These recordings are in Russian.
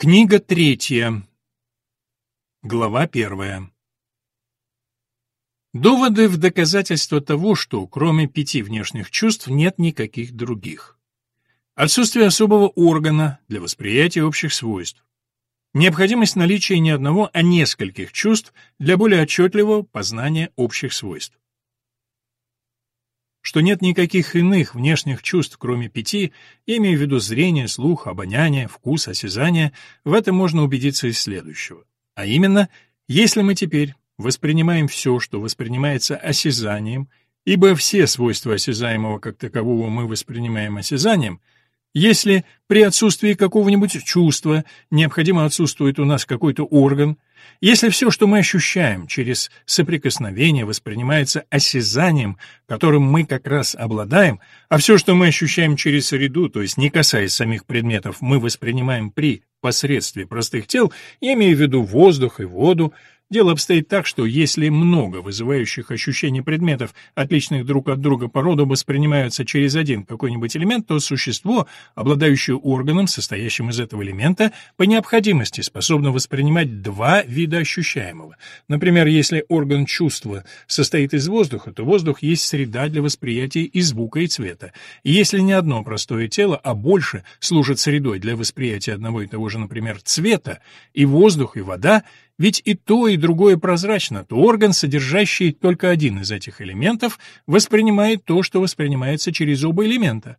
Книга третья. Глава первая. Доводы в доказательство того, что кроме пяти внешних чувств нет никаких других. Отсутствие особого органа для восприятия общих свойств. Необходимость наличия не одного, а нескольких чувств для более отчетливого познания общих свойств. Что нет никаких иных внешних чувств, кроме пяти, я имею в виду зрение, слух, обоняние, вкус, осязание, в этом можно убедиться из следующего. А именно, если мы теперь воспринимаем все, что воспринимается осязанием, ибо все свойства осязаемого как такового мы воспринимаем осязанием, если при отсутствии какого-нибудь чувства необходимо отсутствует у нас какой-то орган, если все, что мы ощущаем через соприкосновение, воспринимается осязанием, которым мы как раз обладаем, а все, что мы ощущаем через среду, то есть не касаясь самих предметов, мы воспринимаем при посредстве простых тел, я имею в виду воздух и воду, Дело обстоит так, что если много вызывающих ощущений предметов, отличных друг от друга по роду, воспринимаются через один какой-нибудь элемент, то существо, обладающее органом, состоящим из этого элемента, по необходимости способно воспринимать два вида ощущаемого. Например, если орган чувства состоит из воздуха, то воздух есть среда для восприятия и звука, и цвета. И если не одно простое тело, а больше служит средой для восприятия одного и того же, например, цвета, и воздух, и вода — ведь и то, и другое прозрачно, то орган, содержащий только один из этих элементов, воспринимает то, что воспринимается через оба элемента.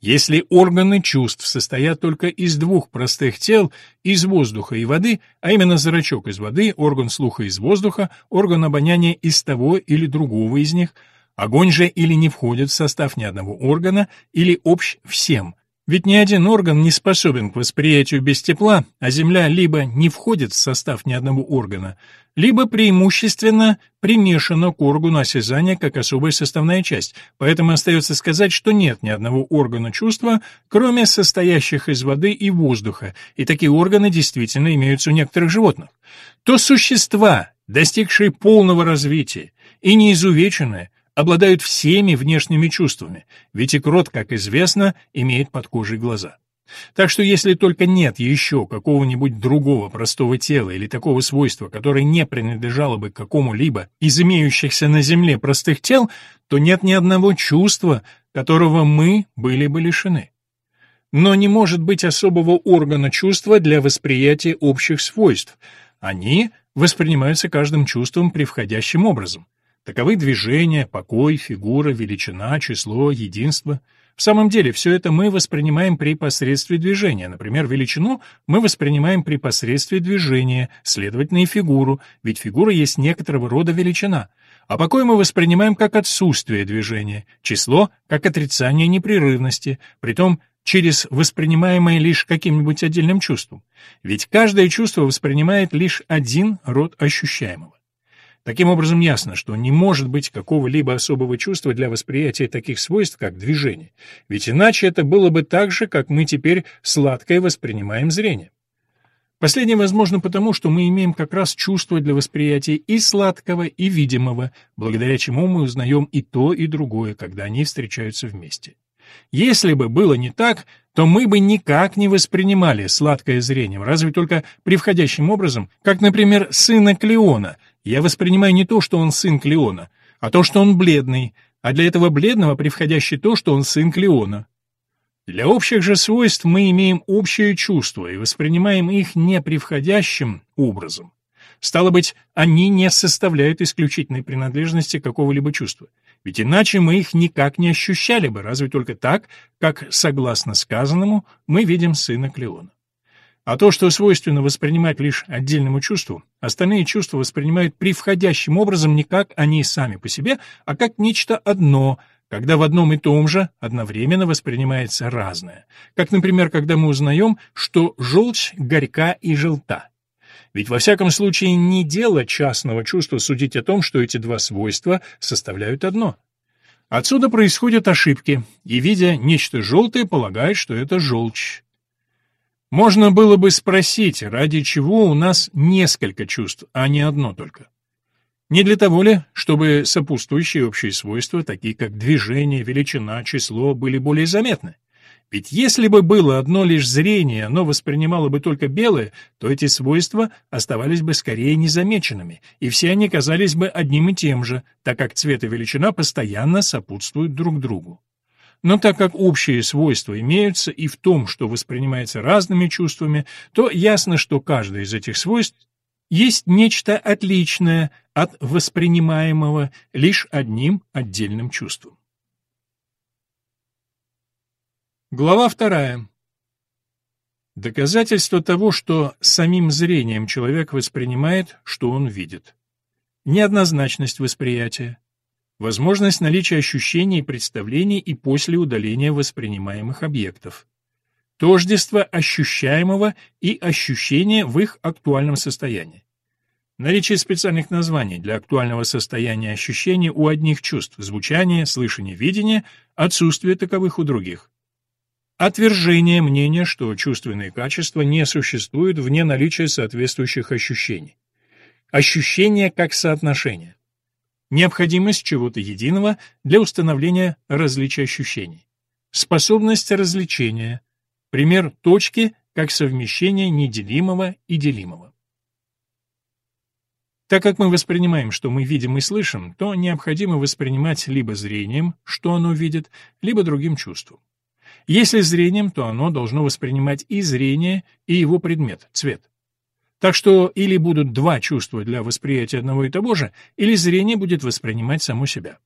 Если органы чувств состоят только из двух простых тел, из воздуха и воды, а именно зрачок из воды, орган слуха из воздуха, орган обоняния из того или другого из них, огонь же или не входит в состав ни одного органа, или общ всем, ведь ни один орган не способен к восприятию без тепла, а Земля либо не входит в состав ни одного органа, либо преимущественно примешана к органу осязания как особая составная часть, поэтому остается сказать, что нет ни одного органа чувства, кроме состоящих из воды и воздуха, и такие органы действительно имеются у некоторых животных. То существа, достигшие полного развития и неизувеченные, обладают всеми внешними чувствами, ведь и крот, как известно, имеет под кожей глаза. Так что если только нет еще какого-нибудь другого простого тела или такого свойства, которое не принадлежало бы какому-либо из имеющихся на Земле простых тел, то нет ни одного чувства, которого мы были бы лишены. Но не может быть особого органа чувства для восприятия общих свойств. Они воспринимаются каждым чувством превходящим образом. Таковы движения, покой, фигура, величина, число, единство. В самом деле, все это мы воспринимаем при посредстве движения. Например, величину мы воспринимаем при посредстве движения, следовательно, и фигуру, ведь фигура есть некоторого рода величина. А покой мы воспринимаем как отсутствие движения, число — как отрицание непрерывности, притом через воспринимаемое лишь каким-нибудь отдельным чувством. Ведь каждое чувство воспринимает лишь один род ощущаемого. Таким образом, ясно, что не может быть какого-либо особого чувства для восприятия таких свойств, как движение, ведь иначе это было бы так же, как мы теперь сладкое воспринимаем зрение. Последнее возможно потому, что мы имеем как раз чувство для восприятия и сладкого, и видимого, благодаря чему мы узнаем и то, и другое, когда они встречаются вместе. Если бы было не так, то мы бы никак не воспринимали сладкое зрение, разве только превходящим образом, как, например, сына Клеона, я воспринимаю не то, что он сын Клеона, а то, что он бледный, а для этого бледного превходящее то, что он сын Клеона. Для общих же свойств мы имеем общее чувство и воспринимаем их не превходящим образом. Стало быть, они не составляют исключительной принадлежности какого-либо чувства, ведь иначе мы их никак не ощущали бы, разве только так, как, согласно сказанному, мы видим сына Клеона. А то, что свойственно воспринимать лишь отдельному чувству, остальные чувства воспринимают превходящим образом не как они сами по себе, а как нечто одно, когда в одном и том же одновременно воспринимается разное. Как, например, когда мы узнаем, что желчь горька и желта. Ведь во всяком случае не дело частного чувства судить о том, что эти два свойства составляют одно. Отсюда происходят ошибки, и, видя нечто желтое, полагают, что это желчь. Можно было бы спросить, ради чего у нас несколько чувств, а не одно только. Не для того ли, чтобы сопутствующие общие свойства, такие как движение, величина, число, были более заметны? Ведь если бы было одно лишь зрение, оно воспринимало бы только белое, то эти свойства оставались бы скорее незамеченными, и все они казались бы одним и тем же, так как цвет и величина постоянно сопутствуют друг другу. Но так как общие свойства имеются и в том, что воспринимается разными чувствами, то ясно, что каждое из этих свойств есть нечто отличное от воспринимаемого лишь одним отдельным чувством. Глава вторая. Доказательство того, что самим зрением человек воспринимает, что он видит. Неоднозначность восприятия. Возможность наличия ощущений и представлений и после удаления воспринимаемых объектов. Тождество ощущаемого и ощущения в их актуальном состоянии. Наличие специальных названий для актуального состояния ощущений у одних чувств – звучание, слышание, видение, отсутствие таковых у других. Отвержение мнения, что чувственные качества не существуют вне наличия соответствующих ощущений. Ощущение как соотношение. Необходимость чего-то единого для установления различия ощущений. Способность развлечения. Пример точки как совмещение неделимого и делимого. Так как мы воспринимаем, что мы видим и слышим, то необходимо воспринимать либо зрением, что оно видит, либо другим чувством. Если зрением, то оно должно воспринимать и зрение, и его предмет, цвет. Так что или будут два чувства для восприятия одного и того же, или зрение будет воспринимать само себя.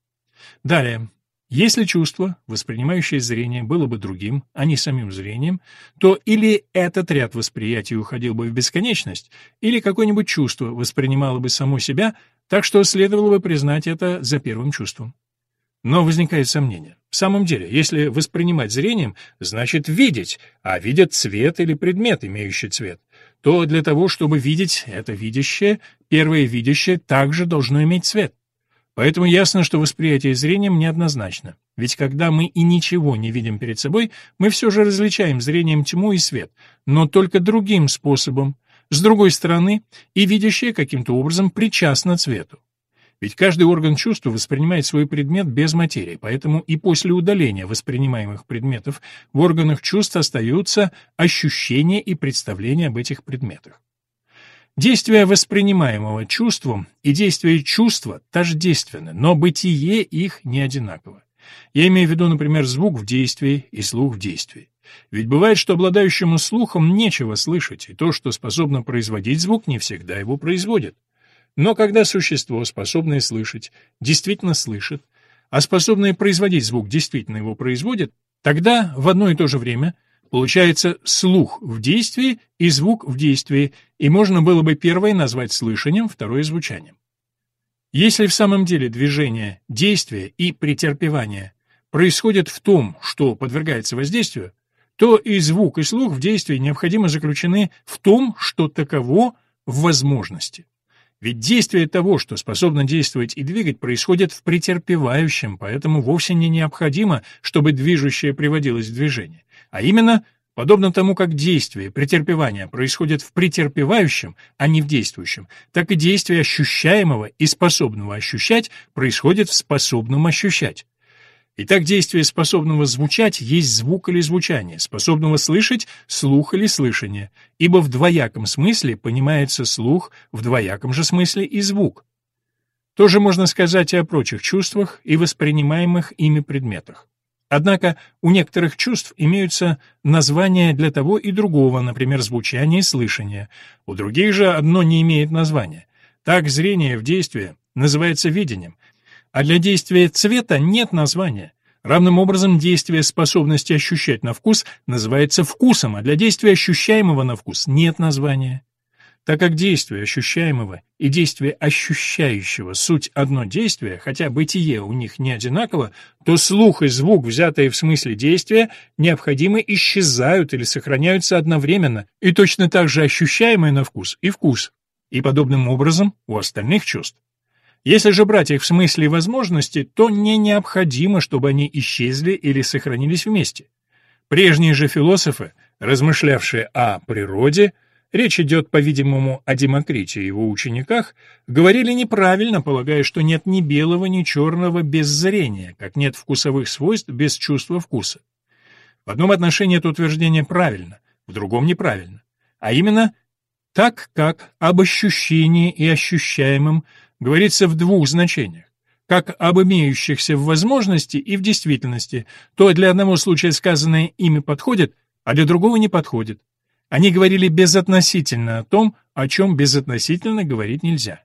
Далее. Если чувство, воспринимающее зрение, было бы другим, а не самим зрением, то или этот ряд восприятий уходил бы в бесконечность, или какое-нибудь чувство воспринимало бы само себя, так что следовало бы признать это за первым чувством. Но возникает сомнение. В самом деле, если воспринимать зрением, значит видеть, а видят цвет или предмет, имеющий цвет, то для того, чтобы видеть это видящее, первое видящее также должно иметь цвет. Поэтому ясно, что восприятие зрением неоднозначно. Ведь когда мы и ничего не видим перед собой, мы все же различаем зрением тьму и свет, но только другим способом. С другой стороны, и видящее каким-то образом причастно цвету. Ведь каждый орган чувства воспринимает свой предмет без материи, поэтому и после удаления воспринимаемых предметов в органах чувств остаются ощущения и представления об этих предметах. Действие воспринимаемого чувством и действие чувства тождественны, но бытие их не одинаково. Я имею в виду, например, звук в действии и слух в действии. Ведь бывает, что обладающему слухом нечего слышать, и то, что способно производить звук, не всегда его производит. Но когда существо, способное слышать, действительно слышит, а способное производить звук действительно его производит, тогда в одно и то же время – Получается слух в действии и звук в действии, и можно было бы первое назвать слышанием, второе — звучанием. Если в самом деле движение, действие и претерпевание происходят в том, что подвергается воздействию, то и звук, и слух в действии необходимо заключены в том, что таково в возможности. Ведь действие того, что способно действовать и двигать, происходит в претерпевающем, поэтому вовсе не необходимо, чтобы движущее приводилось в движение. А именно, подобно тому, как действие, претерпевание происходит в претерпевающем, а не в действующем, так и действие ощущаемого и способного ощущать происходит в способном ощущать. Итак, действие способного звучать есть звук или звучание, способного слышать — слух или слышание, ибо в двояком смысле понимается слух, в двояком же смысле и звук. То же можно сказать и о прочих чувствах и воспринимаемых ими предметах. Однако у некоторых чувств имеются названия для того и другого, например, звучание и слышание. У других же одно не имеет названия. Так зрение в действии называется видением, а для действия цвета нет названия. Равным образом действие способности ощущать на вкус называется вкусом, а для действия ощущаемого на вкус нет названия. Так как действие ощущаемого и действие ощущающего суть одно действие, хотя бытие у них не одинаково, то слух и звук, взятые в смысле действия, необходимо исчезают или сохраняются одновременно, и точно так же ощущаемое на вкус и вкус, и подобным образом у остальных чувств. Если же брать их в смысле возможности, то не необходимо, чтобы они исчезли или сохранились вместе. Прежние же философы, размышлявшие о природе, речь идет, по-видимому, о Демокрите и его учениках, говорили неправильно, полагая, что нет ни белого, ни черного без зрения, как нет вкусовых свойств без чувства вкуса. В одном отношении это утверждение правильно, в другом неправильно. А именно, так как об ощущении и ощущаемом говорится в двух значениях, как об имеющихся в возможности и в действительности, то для одного случая сказанное ими подходит, а для другого не подходит. Они говорили безотносительно о том, о чем безотносительно говорить нельзя.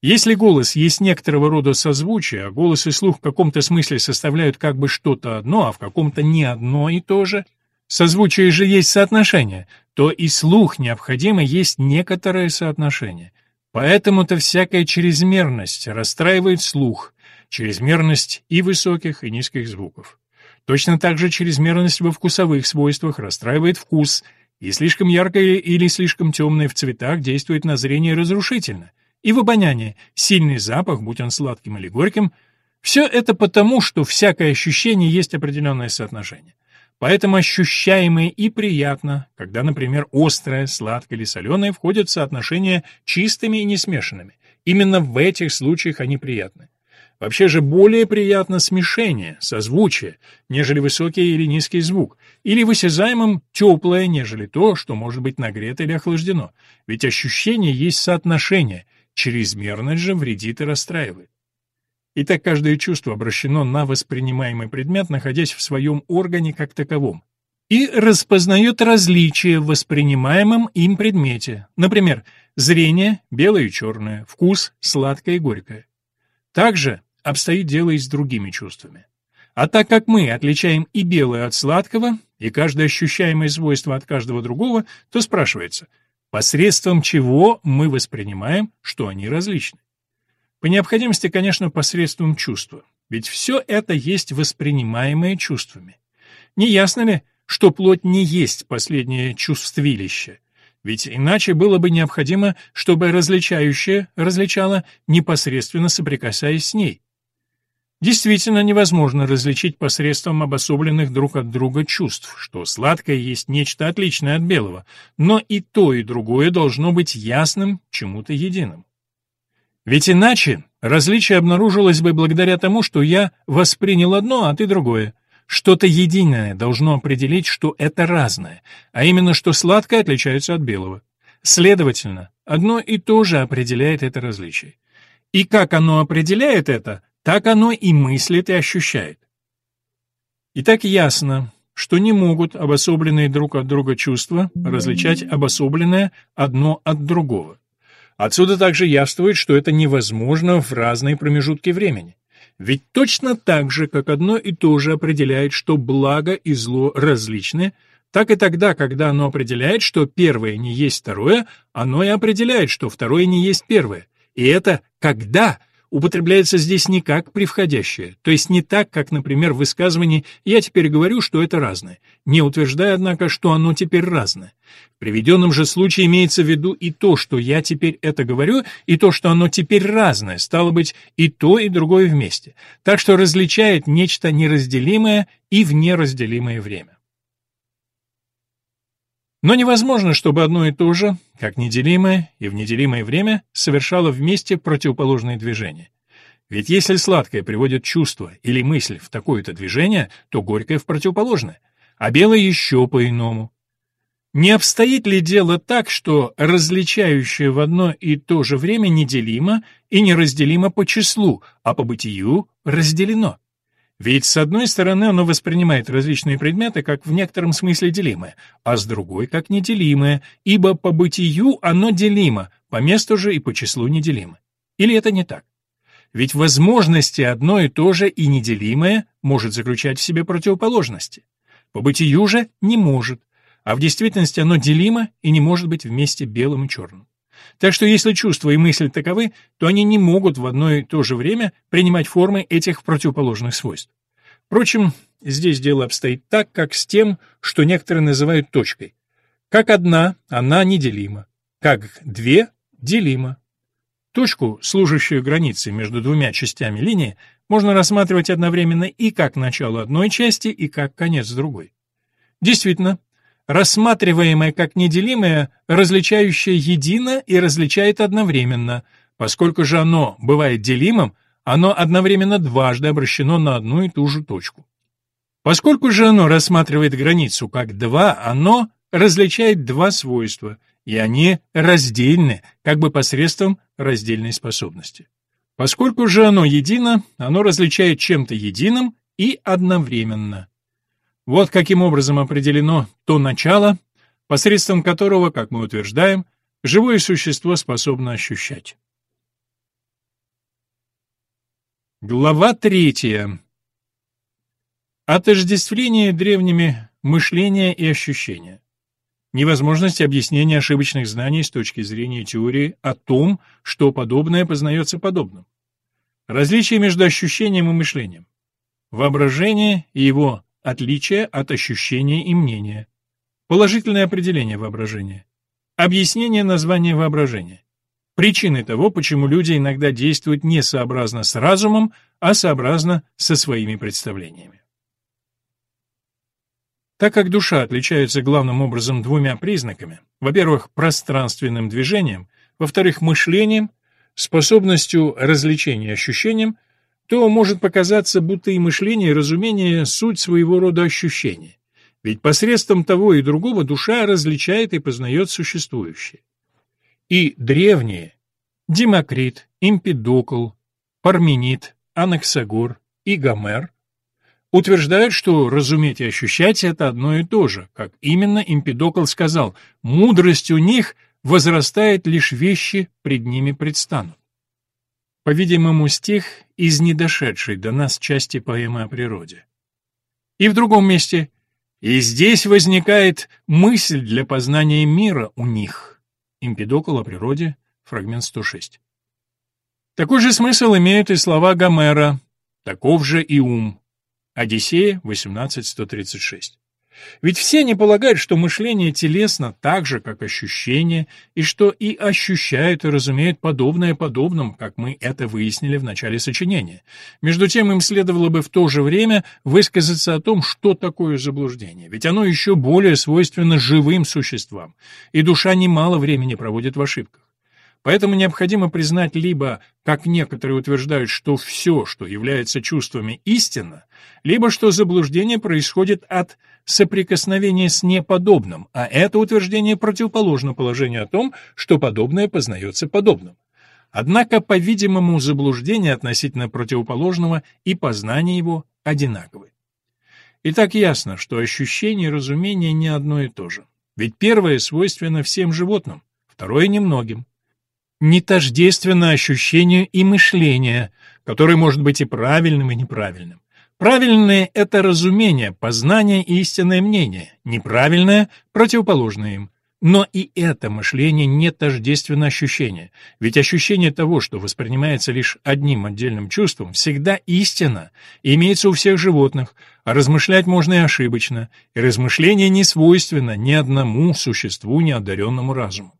Если голос есть некоторого рода созвучие, а голос и слух в каком-то смысле составляют как бы что-то одно, а в каком-то не одно и то же, созвучие же есть соотношение, то и слух необходимо есть некоторое соотношение. Поэтому-то всякая чрезмерность расстраивает слух, чрезмерность и высоких, и низких звуков. Точно так же чрезмерность во вкусовых свойствах расстраивает вкус, и слишком яркое или слишком темное в цветах действует на зрение разрушительно. И в обонянии сильный запах, будь он сладким или горьким, все это потому, что всякое ощущение есть определенное соотношение. Поэтому ощущаемое и приятно, когда, например, острое, сладкое или соленое входят в соотношение чистыми и несмешанными. Именно в этих случаях они приятны. Вообще же более приятно смешение, созвучие, нежели высокий или низкий звук, или в осязаемом теплое, нежели то, что может быть нагрето или охлаждено. Ведь ощущение есть соотношение, чрезмерность же вредит и расстраивает. И так каждое чувство обращено на воспринимаемый предмет, находясь в своем органе как таковом, и распознает различия в воспринимаемом им предмете. Например, зрение – белое и черное, вкус – сладкое и горькое. Также обстоит дело и с другими чувствами. А так как мы отличаем и белое от сладкого, и каждое ощущаемое свойство от каждого другого, то спрашивается, посредством чего мы воспринимаем, что они различны. По необходимости, конечно, посредством чувства, ведь все это есть воспринимаемое чувствами. Не ясно ли, что плоть не есть последнее чувствилище, ведь иначе было бы необходимо, чтобы различающее различало, непосредственно соприкасаясь с ней. Действительно невозможно различить посредством обособленных друг от друга чувств, что сладкое есть нечто отличное от белого, но и то, и другое должно быть ясным чему-то единым. Ведь иначе различие обнаружилось бы благодаря тому, что я воспринял одно, а ты другое. Что-то единое должно определить, что это разное, а именно, что сладкое отличается от белого. Следовательно, одно и то же определяет это различие. И как оно определяет это, так оно и мыслит и ощущает. И так ясно, что не могут обособленные друг от друга чувства различать обособленное одно от другого. Отсюда также явствует, что это невозможно в разные промежутки времени. Ведь точно так же, как одно и то же определяет, что благо и зло различны, так и тогда, когда оно определяет, что первое не есть второе, оно и определяет, что второе не есть первое. И это «когда» употребляется здесь не как превходящее, то есть не так, как, например, в высказывании «я теперь говорю, что это разное», не утверждая, однако, что оно теперь разное. В приведенном же случае имеется в виду и то, что я теперь это говорю, и то, что оно теперь разное, стало быть, и то, и другое вместе, так что различает нечто неразделимое и в неразделимое время. Но невозможно, чтобы одно и то же, как неделимое и в неделимое время, совершало вместе противоположные движения. Ведь если сладкое приводит чувство или мысль в такое-то движение, то горькое в противоположное, а белое еще по-иному. Не обстоит ли дело так, что различающее в одно и то же время неделимо и неразделимо по числу, а по бытию разделено? Ведь с одной стороны оно воспринимает различные предметы как в некотором смысле делимые, а с другой как неделимые, ибо по бытию оно делимо, по месту же и по числу неделимо. Или это не так? Ведь возможности одно и то же и неделимое может заключать в себе противоположности. По бытию же не может, а в действительности оно делимо и не может быть вместе белым и черным. Так что если чувства и мысль таковы, то они не могут в одно и то же время принимать формы этих противоположных свойств. Впрочем, здесь дело обстоит так, как с тем, что некоторые называют точкой. Как одна, она неделима. Как две, делима. Точку, служащую границей между двумя частями линии, можно рассматривать одновременно и как начало одной части, и как конец другой. Действительно, рассматриваемое как неделимое, различающее едино и различает одновременно. Поскольку же оно бывает делимым, оно одновременно дважды обращено на одну и ту же точку. Поскольку же оно рассматривает границу как два, оно различает два свойства, и они раздельны, как бы посредством раздельной способности. Поскольку же оно едино, оно различает чем-то единым и одновременно. Вот каким образом определено то начало, посредством которого, как мы утверждаем, живое существо способно ощущать. Глава третья. Отождествление древними мышления и ощущения. Невозможность объяснения ошибочных знаний с точки зрения теории о том, что подобное познается подобным. Различие между ощущением и мышлением. Воображение и его отличие от ощущения и мнения. Положительное определение воображения. Объяснение названия воображения. Причины того, почему люди иногда действуют не сообразно с разумом, а сообразно со своими представлениями. Так как душа отличается главным образом двумя признаками, во-первых, пространственным движением, во-вторых, мышлением, способностью развлечения ощущением, то может показаться, будто и мышление, и разумение — суть своего рода ощущения. Ведь посредством того и другого душа различает и познает существующее. И древние — Демокрит, Эмпидокл, Парменид, Анаксагор и Гомер — утверждают, что разуметь и ощущать — это одно и то же, как именно Эмпидокл сказал, мудрость у них возрастает лишь вещи пред ними предстанут. По-видимому, стих из недошедшей до нас части поэмы о природе. И в другом месте и здесь возникает мысль для познания мира у них. Эмпидокл о природе, фрагмент 106. Такой же смысл имеют и слова Гомера, таков же и ум. Одиссея, 18.136. Ведь все не полагают, что мышление телесно так же, как ощущение, и что и ощущают и разумеют подобное подобным, как мы это выяснили в начале сочинения. Между тем им следовало бы в то же время высказаться о том, что такое заблуждение, ведь оно еще более свойственно живым существам, и душа немало времени проводит в ошибках. Поэтому необходимо признать либо, как некоторые утверждают, что все, что является чувствами, истинно, либо что заблуждение происходит от соприкосновения с неподобным, а это утверждение противоположно положению о том, что подобное познается подобным. Однако, по-видимому, заблуждение относительно противоположного и познание его одинаковы. Итак, ясно, что ощущение и разумение не одно и то же. Ведь первое свойственно всем животным, второе — немногим не тождественно ощущению и мышлению, которое может быть и правильным, и неправильным. Правильное — это разумение, познание и истинное мнение, неправильное — противоположное им. Но и это мышление не тождественно ощущению, ведь ощущение того, что воспринимается лишь одним отдельным чувством, всегда истина, и имеется у всех животных, а размышлять можно и ошибочно, и размышление не свойственно ни одному существу, неодаренному разуму.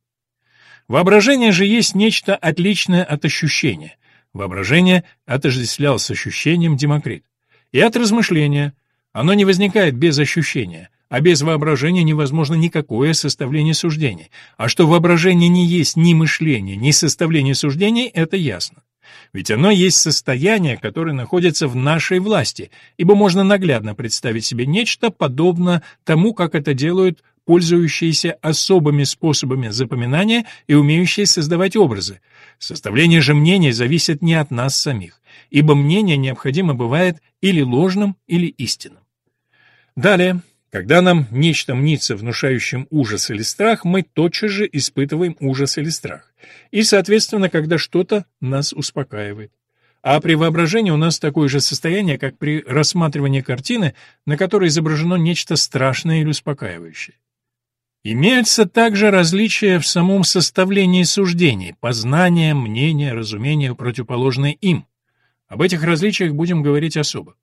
Воображение же есть нечто отличное от ощущения. Воображение отождествлял с ощущением Демокрит. И от размышления. Оно не возникает без ощущения, а без воображения невозможно никакое составление суждений. А что воображение не есть ни мышление, ни составление суждений, это ясно. Ведь оно есть состояние, которое находится в нашей власти, ибо можно наглядно представить себе нечто подобно тому, как это делают пользующиеся особыми способами запоминания и умеющие создавать образы. Составление же мнений зависит не от нас самих, ибо мнение необходимо бывает или ложным, или истинным. Далее, когда нам нечто мнится внушающим ужас или страх, мы тотчас же испытываем ужас или страх. И, соответственно, когда что-то нас успокаивает. А при воображении у нас такое же состояние, как при рассматривании картины, на которой изображено нечто страшное или успокаивающее. Имеются также различия в самом составлении суждений, познания, мнения, разумения, противоположные им. Об этих различиях будем говорить особо.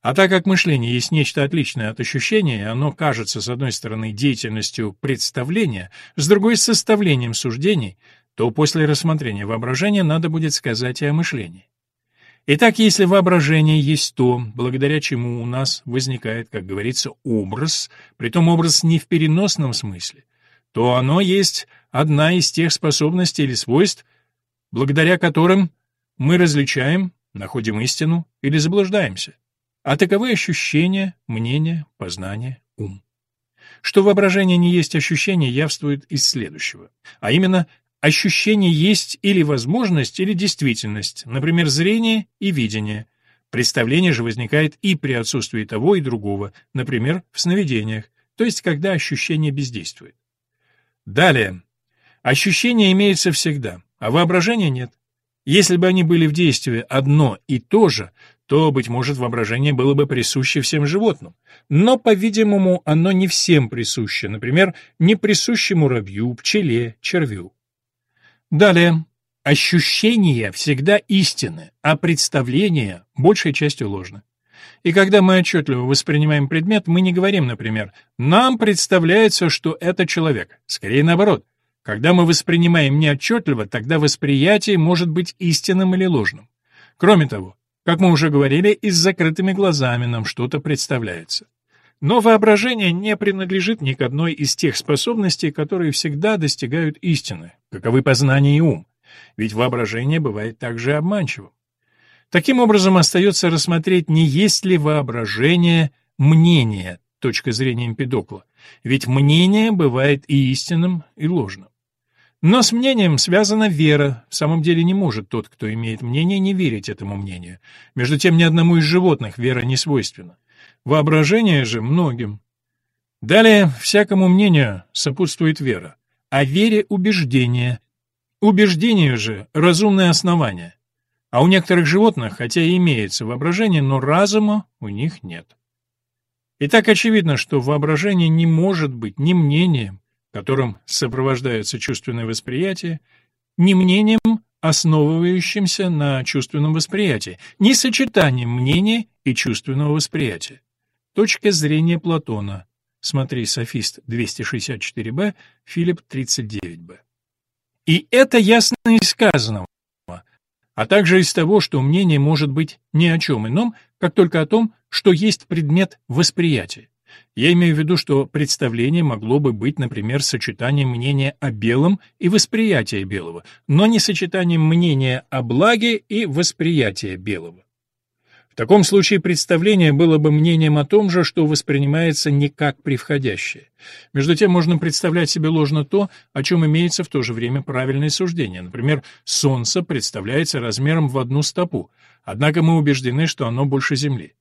А так как мышление есть нечто отличное от ощущения, и оно кажется, с одной стороны, деятельностью представления, с другой — составлением суждений, то после рассмотрения воображения надо будет сказать и о мышлении. Итак, если воображение есть то, благодаря чему у нас возникает, как говорится, образ, притом образ не в переносном смысле, то оно есть одна из тех способностей или свойств, благодаря которым мы различаем, находим истину или заблуждаемся. а таковы ощущения, мнения, познание, ум. Что воображение не есть ощущение, явствует из следующего, а именно ощущение есть или возможность, или действительность, например, зрение и видение. Представление же возникает и при отсутствии того и другого, например, в сновидениях, то есть когда ощущение бездействует. Далее. Ощущение имеется всегда, а воображения нет. Если бы они были в действии одно и то же, то, быть может, воображение было бы присуще всем животным. Но, по-видимому, оно не всем присуще, например, не присуще муравью, пчеле, червю. Далее. Ощущения всегда истинны, а представления большей частью ложны. И когда мы отчетливо воспринимаем предмет, мы не говорим, например, «нам представляется, что это человек». Скорее наоборот. Когда мы воспринимаем неотчетливо, тогда восприятие может быть истинным или ложным. Кроме того, как мы уже говорили, и с закрытыми глазами нам что-то представляется. Но воображение не принадлежит ни к одной из тех способностей, которые всегда достигают истины, каковы познание и ум, ведь воображение бывает также обманчивым. Таким образом, остается рассмотреть, не есть ли воображение мнение, точка зрения Эмпидокла, ведь мнение бывает и истинным, и ложным. Но с мнением связана вера. В самом деле не может тот, кто имеет мнение, не верить этому мнению. Между тем, ни одному из животных вера не свойственна. Воображение же многим. Далее, всякому мнению сопутствует вера, а вере — убеждение. Убеждению же — разумное основание. А у некоторых животных, хотя и имеется воображение, но разума у них нет. И так очевидно, что воображение не может быть ни мнением, которым сопровождается чувственное восприятие, ни мнением, основывающимся на чувственном восприятии, ни сочетанием мнения и чувственного восприятия. Точка зрения Платона. Смотри, Софист 264б, Филипп 39б. И это ясно из сказанного, а также из того, что мнение может быть ни о чем ином, как только о том, что есть предмет восприятия. Я имею в виду, что представление могло бы быть, например, сочетанием мнения о белом и восприятия белого, но не сочетанием мнения о благе и восприятия белого. Таком случае представление было бы мнением о том же, что воспринимается не как превходящее. Между тем можно представлять себе ложно то, о чем имеется в то же время правильное суждение. Например, Солнце представляется размером в одну стопу, однако мы убеждены, что оно больше Земли.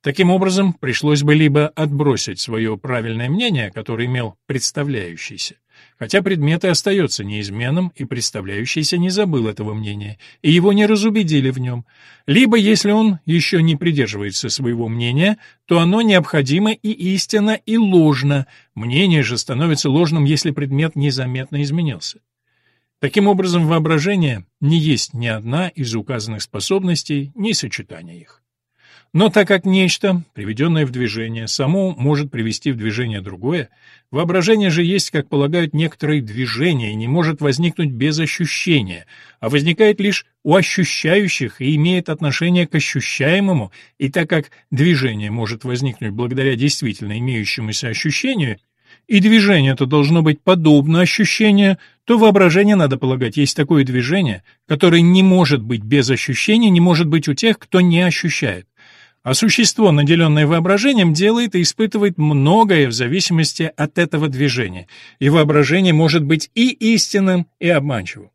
Таким образом, пришлось бы либо отбросить свое правильное мнение, которое имел представляющийся, хотя предмет и остается неизменным, и представляющийся не забыл этого мнения, и его не разубедили в нем, либо, если он еще не придерживается своего мнения, то оно необходимо и истинно, и ложно, мнение же становится ложным, если предмет незаметно изменился. Таким образом, воображение не есть ни одна из указанных способностей, ни сочетание их. Но так как нечто, приведенное в движение, само может привести в движение другое, воображение же есть, как полагают некоторые движения, и не может возникнуть без ощущения, а возникает лишь у ощущающих и имеет отношение к ощущаемому, и так как движение может возникнуть благодаря действительно имеющемуся ощущению, и движение это должно быть подобно ощущению, то воображение, надо полагать, есть такое движение, которое не может быть без ощущения, не может быть у тех, кто не ощущает. А существо, наделенное воображением, делает и испытывает многое в зависимости от этого движения, и воображение может быть и истинным, и обманчивым.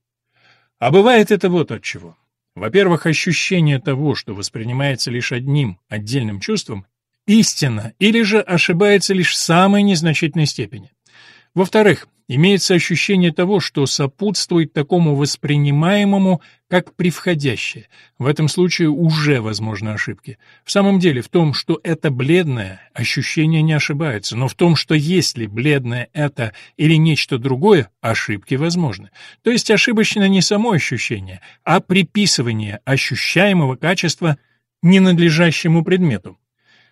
А бывает это вот от чего. Во-первых, ощущение того, что воспринимается лишь одним отдельным чувством, истинно или же ошибается лишь в самой незначительной степени. Во-вторых, имеется ощущение того, что сопутствует такому воспринимаемому, как превходящее. В этом случае уже возможны ошибки. В самом деле, в том, что это бледное, ощущение не ошибается, но в том, что если бледное это или нечто другое, ошибки возможны. То есть ошибочно не само ощущение, а приписывание ощущаемого качества ненадлежащему предмету.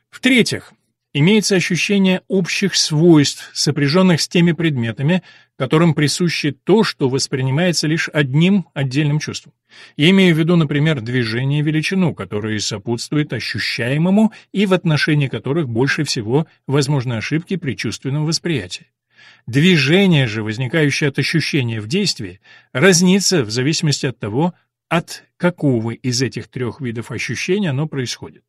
В-третьих, имеется ощущение общих свойств, сопряженных с теми предметами, которым присуще то, что воспринимается лишь одним отдельным чувством. Я имею в виду, например, движение и величину, которые сопутствуют ощущаемому и в отношении которых больше всего возможны ошибки при чувственном восприятии. Движение же, возникающее от ощущения в действии, разнится в зависимости от того, от какого из этих трех видов ощущения оно происходит.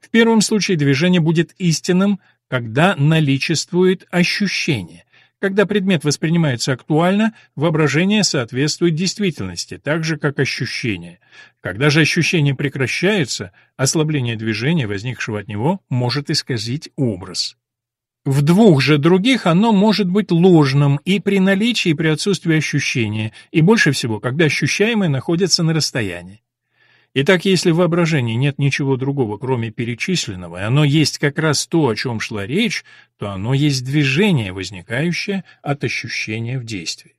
В первом случае движение будет истинным, когда наличествует ощущение. Когда предмет воспринимается актуально, воображение соответствует действительности, так же, как ощущение. Когда же ощущение прекращается, ослабление движения, возникшего от него, может исказить образ. В двух же других оно может быть ложным и при наличии, и при отсутствии ощущения, и больше всего, когда ощущаемое находится на расстоянии. Итак, если в воображении нет ничего другого, кроме перечисленного, и оно есть как раз то, о чем шла речь, то оно есть движение, возникающее от ощущения в действии.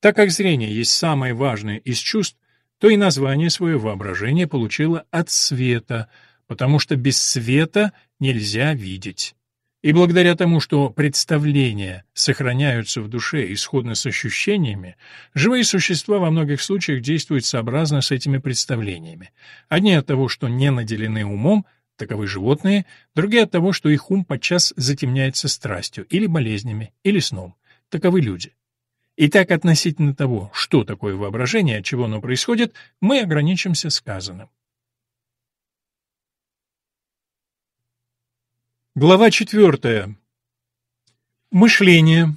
Так как зрение есть самое важное из чувств, то и название свое воображение получило от света, потому что без света нельзя видеть. И благодаря тому, что представления сохраняются в душе исходно с ощущениями, живые существа во многих случаях действуют сообразно с этими представлениями. Одни от того, что не наделены умом, таковы животные, другие от того, что их ум подчас затемняется страстью или болезнями, или сном. Таковы люди. Итак, относительно того, что такое воображение, от чего оно происходит, мы ограничимся сказанным. Глава четвертая. Мышление.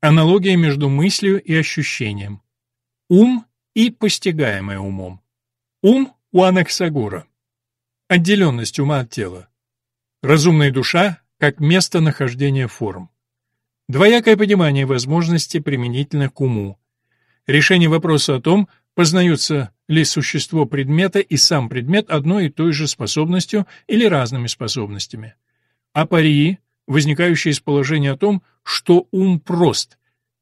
Аналогия между мыслью и ощущением. Ум и постигаемое умом. Ум у Анаксагора. Отделенность ума от тела. Разумная душа как место нахождения форм. Двоякое понимание возможности применительно к уму. Решение вопроса о том, познается ли существо предмета и сам предмет одной и той же способностью или разными способностями апарии, возникающие из положения о том, что ум прост,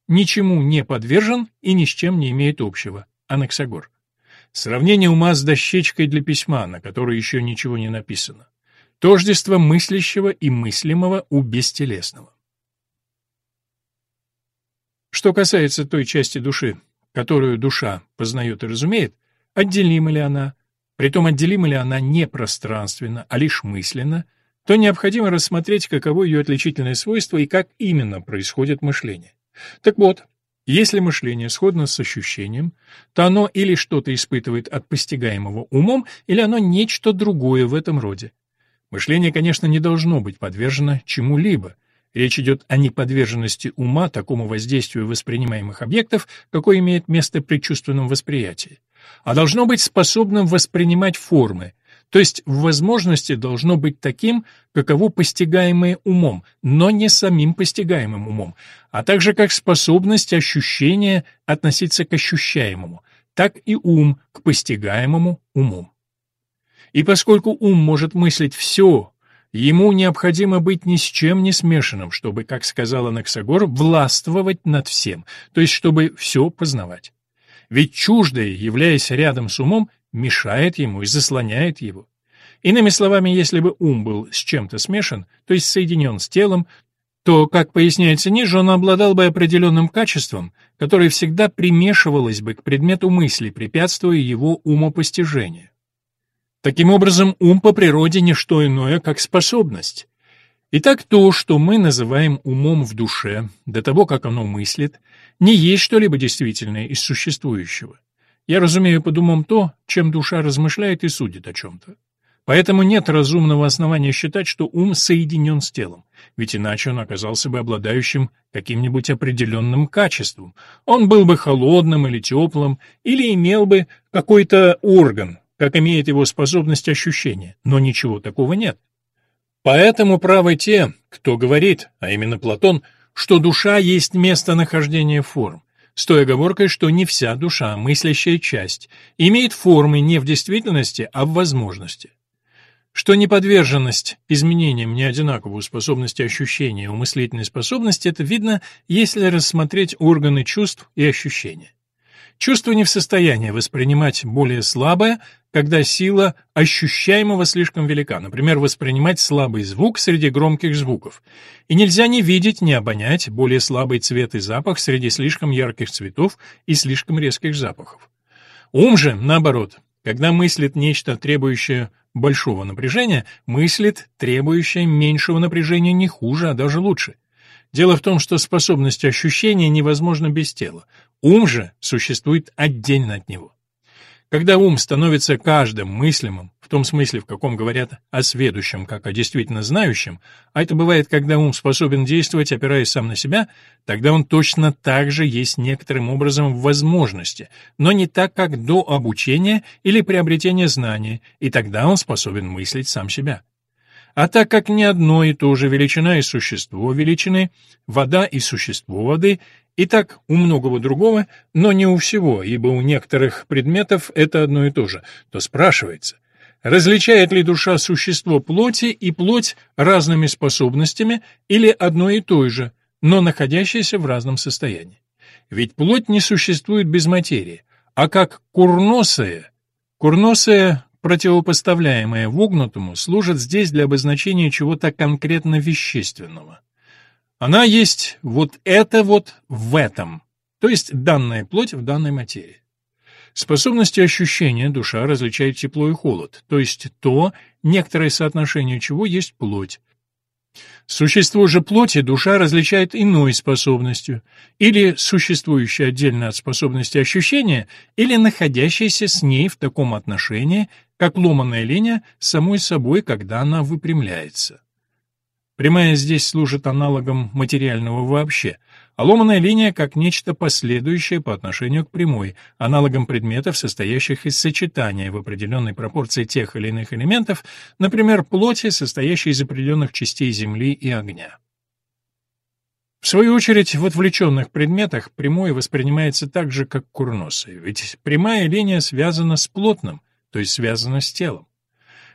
ничему не подвержен и ни с чем не имеет общего. Анаксагор. Сравнение ума с дощечкой для письма, на которой еще ничего не написано. Тождество мыслящего и мыслимого у бестелесного. Что касается той части души, которую душа познает и разумеет, отделима ли она, притом отделима ли она не пространственно, а лишь мысленно, то необходимо рассмотреть, каково ее отличительное свойство и как именно происходит мышление. Так вот, если мышление сходно с ощущением, то оно или что-то испытывает от постигаемого умом, или оно нечто другое в этом роде. Мышление, конечно, не должно быть подвержено чему-либо. Речь идет о неподверженности ума такому воздействию воспринимаемых объектов, какое имеет место при чувственном восприятии, а должно быть способным воспринимать формы, то есть в возможности должно быть таким, каково постигаемое умом, но не самим постигаемым умом, а также как способность ощущения относиться к ощущаемому, так и ум к постигаемому умом. И поскольку ум может мыслить все, ему необходимо быть ни с чем не смешанным, чтобы, как сказал Анаксагор, властвовать над всем, то есть чтобы все познавать. Ведь чуждое, являясь рядом с умом, мешает ему и заслоняет его. Иными словами, если бы ум был с чем-то смешан, то есть соединен с телом, то, как поясняется ниже, он обладал бы определенным качеством, которое всегда примешивалось бы к предмету мысли, препятствуя его умопостижению. Таким образом, ум по природе не что иное, как способность. Итак, то, что мы называем умом в душе, до того, как оно мыслит, не есть что-либо действительное из существующего. Я разумею под умом то, чем душа размышляет и судит о чем-то. Поэтому нет разумного основания считать, что ум соединен с телом, ведь иначе он оказался бы обладающим каким-нибудь определенным качеством. Он был бы холодным или теплым, или имел бы какой-то орган, как имеет его способность ощущения, но ничего такого нет. Поэтому правы те, кто говорит, а именно Платон, что душа есть место нахождения форм, с той оговоркой, что не вся душа, мыслящая часть, имеет формы не в действительности, а в возможности. Что неподверженность изменениям не одинаковую способности ощущения у мыслительной способности, это видно, если рассмотреть органы чувств и ощущения. Чувство не в состоянии воспринимать более слабое, когда сила ощущаемого слишком велика, например, воспринимать слабый звук среди громких звуков. И нельзя ни видеть, ни обонять более слабый цвет и запах среди слишком ярких цветов и слишком резких запахов. Ум же, наоборот, когда мыслит нечто, требующее большого напряжения, мыслит, требующее меньшего напряжения не хуже, а даже лучше. Дело в том, что способность ощущения невозможна без тела. Ум же существует отдельно от него. Когда ум становится каждым мыслимым, в том смысле, в каком говорят о сведущем, как о действительно знающем, а это бывает, когда ум способен действовать, опираясь сам на себя, тогда он точно так же есть некоторым образом в возможности, но не так, как до обучения или приобретения знания, и тогда он способен мыслить сам себя. А так как ни одно и то же величина и существо величины, вода и существо воды, и так у многого другого, но не у всего, ибо у некоторых предметов это одно и то же, то спрашивается, различает ли душа существо плоти и плоть разными способностями или одно и то же, но находящееся в разном состоянии. Ведь плоть не существует без материи, а как курносая, курносая, противопоставляемая вогнутому, служит здесь для обозначения чего-то конкретно вещественного. Она есть вот это вот в этом, то есть данная плоть в данной материи. Способности ощущения душа различает тепло и холод, то есть то, некоторое соотношение чего есть плоть. Существо же плоти душа различает иной способностью, или существующей отдельно от способности ощущения, или находящейся с ней в таком отношении, как ломаная линия самой собой, когда она выпрямляется. Прямая здесь служит аналогом материального вообще, а ломаная линия как нечто последующее по отношению к прямой, аналогом предметов, состоящих из сочетания в определенной пропорции тех или иных элементов, например, плоти, состоящей из определенных частей земли и огня. В свою очередь, в отвлеченных предметах прямой воспринимается так же, как курносый, ведь прямая линия связана с плотным, то есть связана с телом.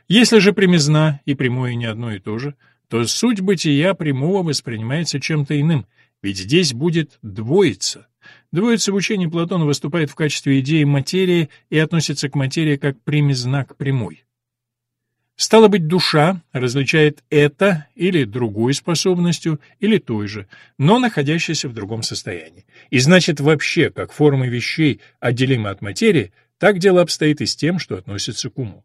Если же прямизна и прямое не одно и то же — то суть бытия прямого воспринимается чем-то иным, ведь здесь будет двоица. Двоица в учении Платона выступает в качестве идеи материи и относится к материи как примезнак прямой. Стало быть, душа различает это или другой способностью, или той же, но находящейся в другом состоянии. И значит, вообще, как формы вещей отделимы от материи, так дело обстоит и с тем, что относится к уму.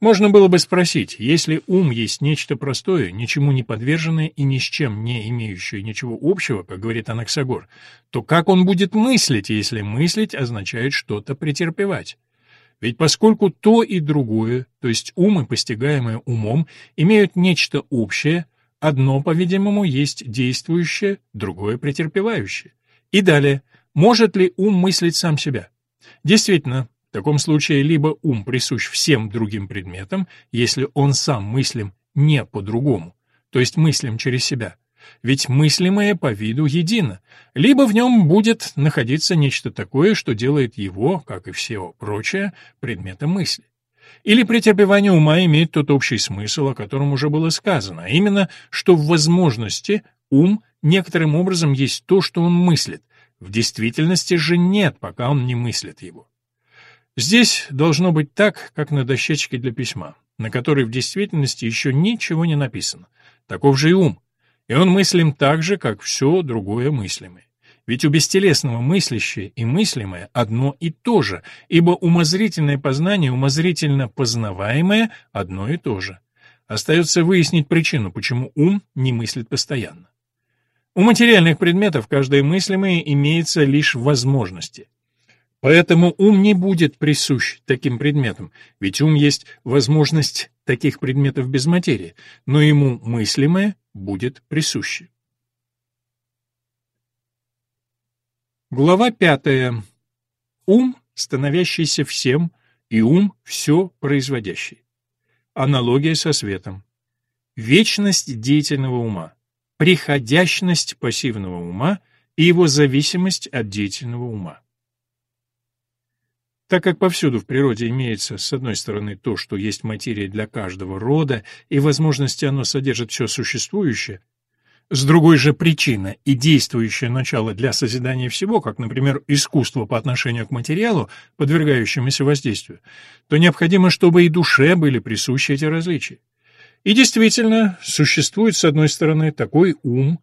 Можно было бы спросить, если ум есть нечто простое, ничему не подверженное и ни с чем не имеющее ничего общего, как говорит Анаксагор, то как он будет мыслить, если мыслить означает что-то претерпевать? Ведь поскольку то и другое, то есть ум и постигаемое умом, имеют нечто общее, одно, по-видимому, есть действующее, другое претерпевающее. И далее, может ли ум мыслить сам себя? Действительно, в таком случае либо ум присущ всем другим предметам, если он сам мыслим не по-другому, то есть мыслим через себя, ведь мыслимое по виду едино, либо в нем будет находиться нечто такое, что делает его, как и все прочее, предметом мысли. Или претерпевание ума имеет тот общий смысл, о котором уже было сказано, а именно, что в возможности ум некоторым образом есть то, что он мыслит, в действительности же нет, пока он не мыслит его. Здесь должно быть так, как на дощечке для письма, на которой в действительности еще ничего не написано. Таков же и ум. И он мыслим так же, как все другое мыслимое. Ведь у бестелесного мыслящее и мыслимое одно и то же, ибо умозрительное познание, умозрительно познаваемое одно и то же. Остается выяснить причину, почему ум не мыслит постоянно. У материальных предметов каждое мыслимое имеется лишь в возможности. Поэтому ум не будет присущ таким предметам, ведь ум есть возможность таких предметов без материи, но ему мыслимое будет присуще. Глава пятая. Ум, становящийся всем, и ум, все производящий. Аналогия со светом. Вечность деятельного ума, приходящность пассивного ума и его зависимость от деятельного ума. Так как повсюду в природе имеется, с одной стороны, то, что есть материя для каждого рода, и возможности оно содержит все существующее, с другой же причина и действующее начало для созидания всего, как, например, искусство по отношению к материалу, подвергающемуся воздействию, то необходимо, чтобы и душе были присущи эти различия. И действительно, существует, с одной стороны, такой ум,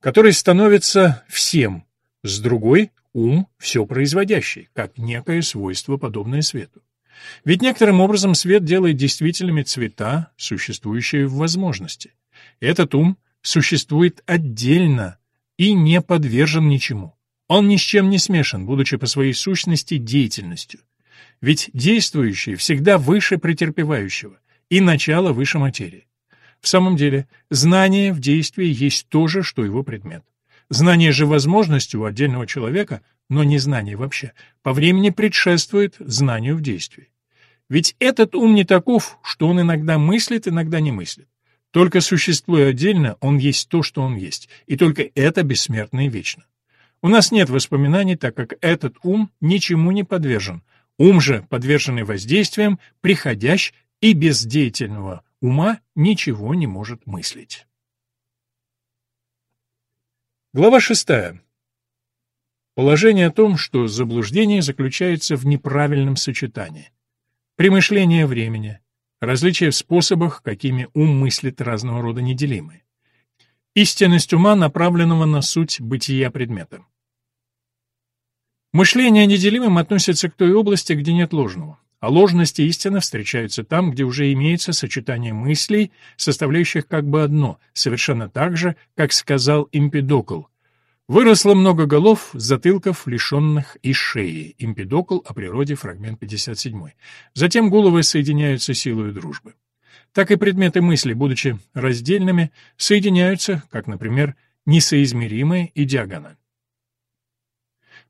который становится всем, с другой ум все производящий, как некое свойство, подобное свету. Ведь некоторым образом свет делает действительными цвета, существующие в возможности. Этот ум существует отдельно и не подвержен ничему. Он ни с чем не смешан, будучи по своей сущности деятельностью. Ведь действующий всегда выше претерпевающего, и начало выше материи. В самом деле, знание в действии есть то же, что его предмет. Знание же возможности у отдельного человека, но не знание вообще, по времени предшествует знанию в действии. Ведь этот ум не таков, что он иногда мыслит, иногда не мыслит. Только существуя отдельно, он есть то, что он есть, и только это бессмертно и вечно. У нас нет воспоминаний, так как этот ум ничему не подвержен. Ум же, подверженный воздействиям, приходящ и без деятельного ума ничего не может мыслить. Глава шестая. Положение о том, что заблуждение заключается в неправильном сочетании. Примышление времени, различие в способах, какими ум мыслит разного рода неделимые. Истинность ума, направленного на суть бытия предмета. Мышление неделимым относится к той области, где нет ложного, а ложность и истина встречаются там, где уже имеется сочетание мыслей, составляющих как бы одно, совершенно так же, как сказал Эмпидокл. Выросло много голов, затылков, лишенных и шеи. Эмпидокл о природе, фрагмент 57. Затем головы соединяются силой дружбы. Так и предметы мысли, будучи раздельными, соединяются, как, например, несоизмеримые и диагональ.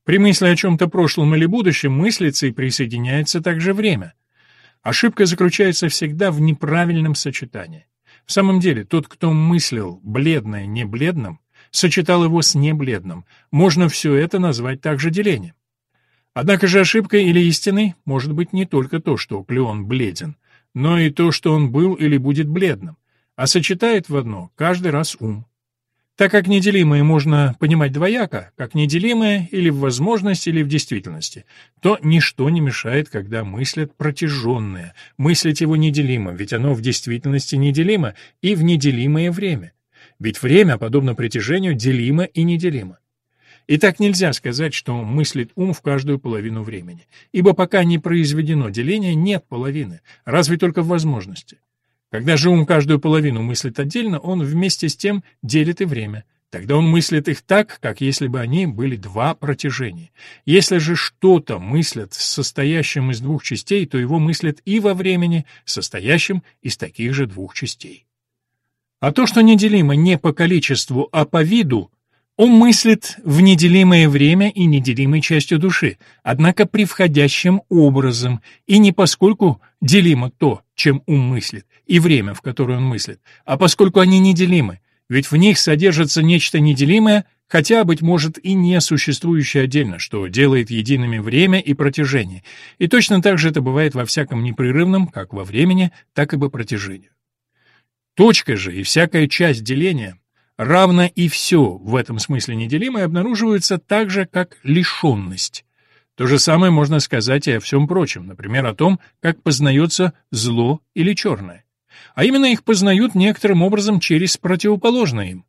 При мысли о чем-то прошлом или будущем мыслится и присоединяется также время. Ошибка заключается всегда в неправильном сочетании. В самом деле, тот, кто мыслил бледное не бледным, сочетал его с небледным. Можно все это назвать также делением. Однако же ошибкой или истиной может быть не только то, что Клеон бледен, но и то, что он был или будет бледным, а сочетает в одно каждый раз ум. Так как неделимое можно понимать двояко, как неделимое или в возможности, или в действительности, то ничто не мешает, когда мыслят протяженное, мыслить его неделимо, ведь оно в действительности неделимо и в неделимое время. Ведь время, подобно притяжению, делимо и неделимо. И так нельзя сказать, что мыслит ум в каждую половину времени, ибо пока не произведено деление, нет половины, разве только в возможности. Когда же ум каждую половину мыслит отдельно, он вместе с тем делит и время. Тогда он мыслит их так, как если бы они были два протяжения. Если же что-то мыслят состоящим из двух частей, то его мыслят и во времени, состоящим из таких же двух частей. А то, что неделимо не по количеству, а по виду, он мыслит в неделимое время и неделимой частью души, однако превходящим образом, и не поскольку делимо то, чем ум мыслит, и время, в которое он мыслит, а поскольку они неделимы, ведь в них содержится нечто неделимое, хотя, быть может, и не существующее отдельно, что делает едиными время и протяжение, и точно так же это бывает во всяком непрерывном, как во времени, так и по протяжению. Точка же и всякая часть деления равно и все в этом смысле неделимое обнаруживается так же, как лишенность. То же самое можно сказать и о всем прочем, например, о том, как познается зло или черное. А именно их познают некоторым образом через противоположное им.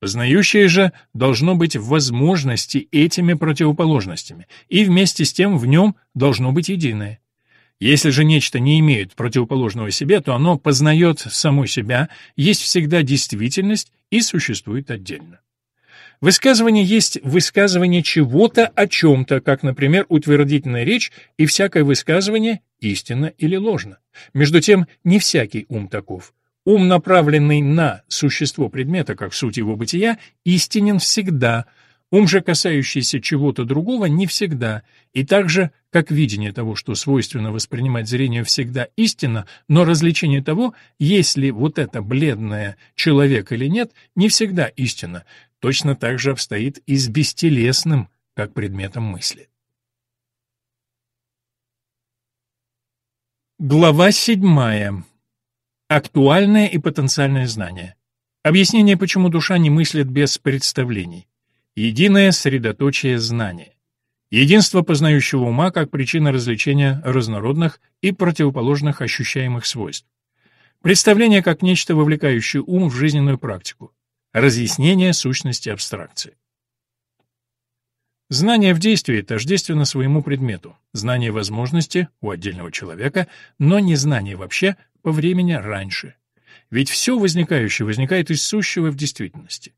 Познающее же должно быть в возможности этими противоположностями, и вместе с тем в нем должно быть единое. Если же нечто не имеет противоположного себе, то оно познает само себя, есть всегда действительность и существует отдельно. Высказывание есть высказывание чего-то о чем-то, как, например, утвердительная речь, и всякое высказывание истинно или ложно. Между тем, не всякий ум таков. Ум, направленный на существо предмета, как суть его бытия, истинен всегда – Ум же, касающийся чего-то другого, не всегда, и так же, как видение того, что свойственно воспринимать зрению всегда истинно, но развлечение того, есть ли вот это бледное человек или нет, не всегда истинно, точно так же обстоит и с бестелесным, как предметом мысли. Глава седьмая. Актуальное и потенциальное знание. Объяснение, почему душа не мыслит без представлений. Единое средоточие знания. Единство познающего ума как причина развлечения разнородных и противоположных ощущаемых свойств. Представление как нечто, вовлекающее ум в жизненную практику. Разъяснение сущности абстракции. Знание в действии тождественно своему предмету, знание возможности у отдельного человека, но не знание вообще по времени раньше. Ведь все возникающее возникает из сущего в действительности.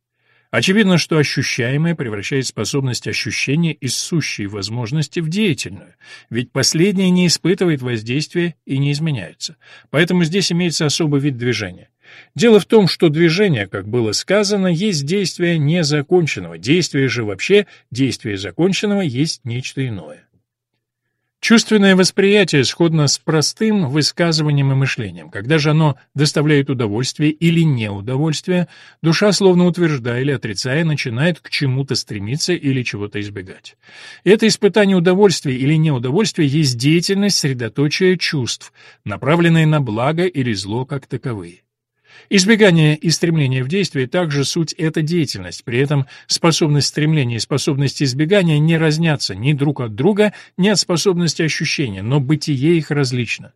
Очевидно, что ощущаемое превращает способность ощущения из сущей возможности в деятельную, ведь последнее не испытывает воздействия и не изменяется. Поэтому здесь имеется особый вид движения. Дело в том, что движение, как было сказано, есть действие незаконченного, действие же вообще, действие законченного есть нечто иное. Чувственное восприятие сходно с простым высказыванием и мышлением. Когда же оно доставляет удовольствие или неудовольствие, душа, словно утверждая или отрицая, начинает к чему-то стремиться или чего-то избегать. Это испытание удовольствия или неудовольствия есть деятельность средоточия чувств, направленная на благо или зло как таковые. Избегание и стремление в действии также суть — это деятельность, при этом способность стремления и способность избегания не разнятся ни друг от друга, ни от способности ощущения, но бытие их различно.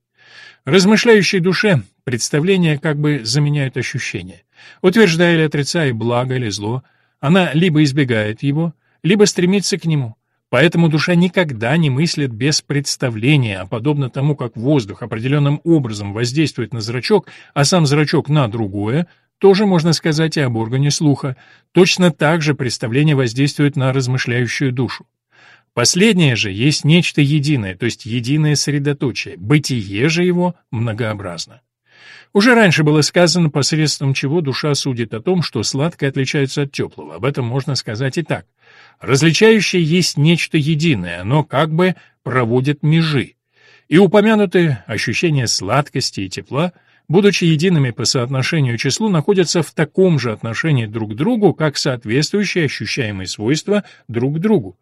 Размышляющей душе представления как бы заменяют ощущения. Утверждая или отрицая благо или зло, она либо избегает его, либо стремится к нему. Поэтому душа никогда не мыслит без представления, а подобно тому, как воздух определенным образом воздействует на зрачок, а сам зрачок на другое, тоже можно сказать и об органе слуха. Точно так же представление воздействует на размышляющую душу. Последнее же есть нечто единое, то есть единое средоточие, бытие же его многообразно. Уже раньше было сказано, посредством чего душа судит о том, что сладкое отличается от теплого. Об этом можно сказать и так. Различающее есть нечто единое, оно как бы проводит межи. И упомянутые ощущения сладкости и тепла, будучи едиными по соотношению числу, находятся в таком же отношении друг к другу, как соответствующие ощущаемые свойства друг к другу.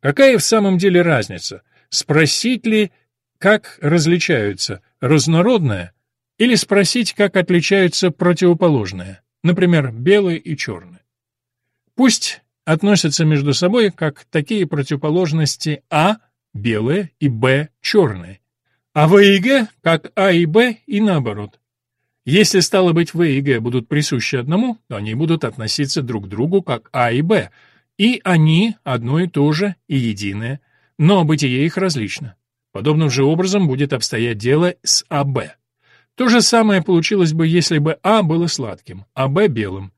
Какая в самом деле разница? Спросить ли, как различаются разнородное или спросить, как отличаются противоположные, например, белые и черные. Пусть относятся между собой как такие противоположности А – белые и Б – черные, а В и Г – как А и Б и наоборот. Если, стало быть, В и Г будут присущи одному, то они будут относиться друг к другу как А и Б, и они одно и то же и единое, но бытие их различно. Подобным же образом будет обстоять дело с АБ. То же самое получилось бы, если бы А было сладким, а Б белым.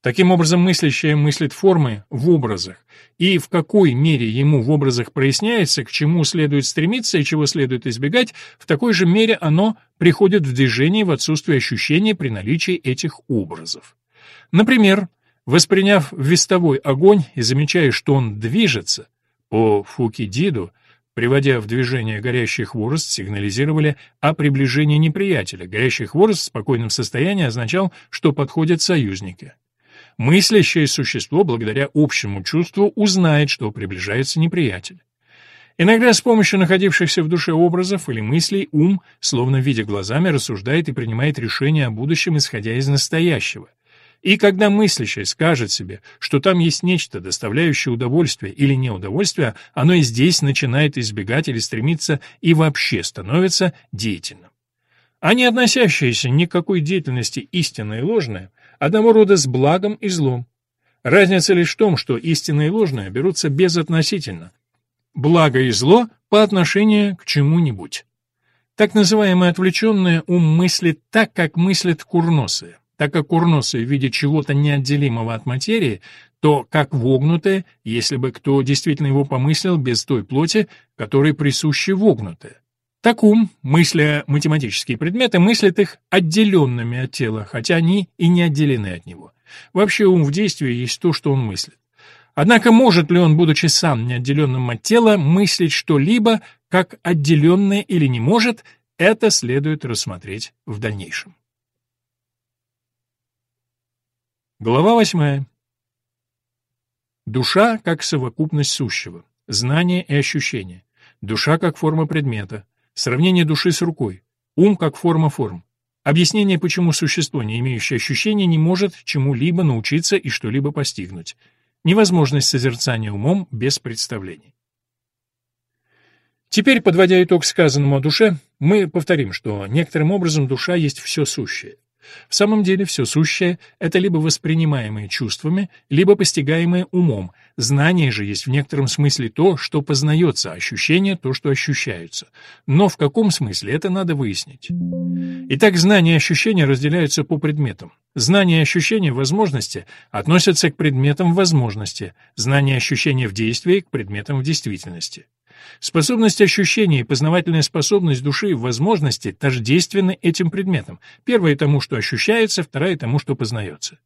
Таким образом, мыслящее мыслит формы в образах, и в какой мере ему в образах проясняется, к чему следует стремиться и чего следует избегать, в такой же мере оно приходит в движение в отсутствие ощущения при наличии этих образов. Например, восприняв вестовой огонь и замечая, что он движется, по Фукидиду приводя в движение горящий хворост, сигнализировали о приближении неприятеля. Горящий хворост в спокойном состоянии означал, что подходят союзники. Мыслящее существо, благодаря общему чувству, узнает, что приближается неприятель. Иногда с помощью находившихся в душе образов или мыслей ум, словно видя глазами, рассуждает и принимает решения о будущем, исходя из настоящего. И когда мыслящий скажет себе, что там есть нечто, доставляющее удовольствие или неудовольствие, оно и здесь начинает избегать или стремиться и вообще становится деятельным. А не относящееся ни к какой деятельности истинное и ложное, одного рода с благом и злом. Разница лишь в том, что истинное и ложное берутся безотносительно. Благо и зло по отношению к чему-нибудь. Так называемое отвлеченное ум мыслит так, как мыслят курносые. Так как курносые видят чего-то неотделимого от материи, то как вогнутое, если бы кто действительно его помыслил без той плоти, которой присуще вогнутое. Так ум, мысля математические предметы, мыслит их отделенными от тела, хотя они и не отделены от него. Вообще ум в действии есть то, что он мыслит. Однако может ли он, будучи сам неотделенным от тела, мыслить что-либо, как отделенное или не может, это следует рассмотреть в дальнейшем. Глава восьмая. Душа как совокупность сущего, знание и ощущение, душа как форма предмета, сравнение души с рукой, ум как форма форм, объяснение, почему существо, не имеющее ощущения, не может чему-либо научиться и что-либо постигнуть, невозможность созерцания умом без представлений. Теперь, подводя итог сказанному о душе, мы повторим, что некоторым образом душа есть все сущее. В самом деле все сущее — это либо воспринимаемое чувствами, либо постигаемое умом. Знание же есть в некотором смысле то, что познается, ощущение — то, что ощущается. Но в каком смысле, это надо выяснить. Итак, знание и ощущение разделяются по предметам. Знание и ощущение возможности относятся к предметам возможности, знание и ощущение в действии — к предметам в действительности. Способность ощущения и познавательная способность души в возможности тождественны этим предметам. Первая тому, что ощущается, вторая тому, что познается.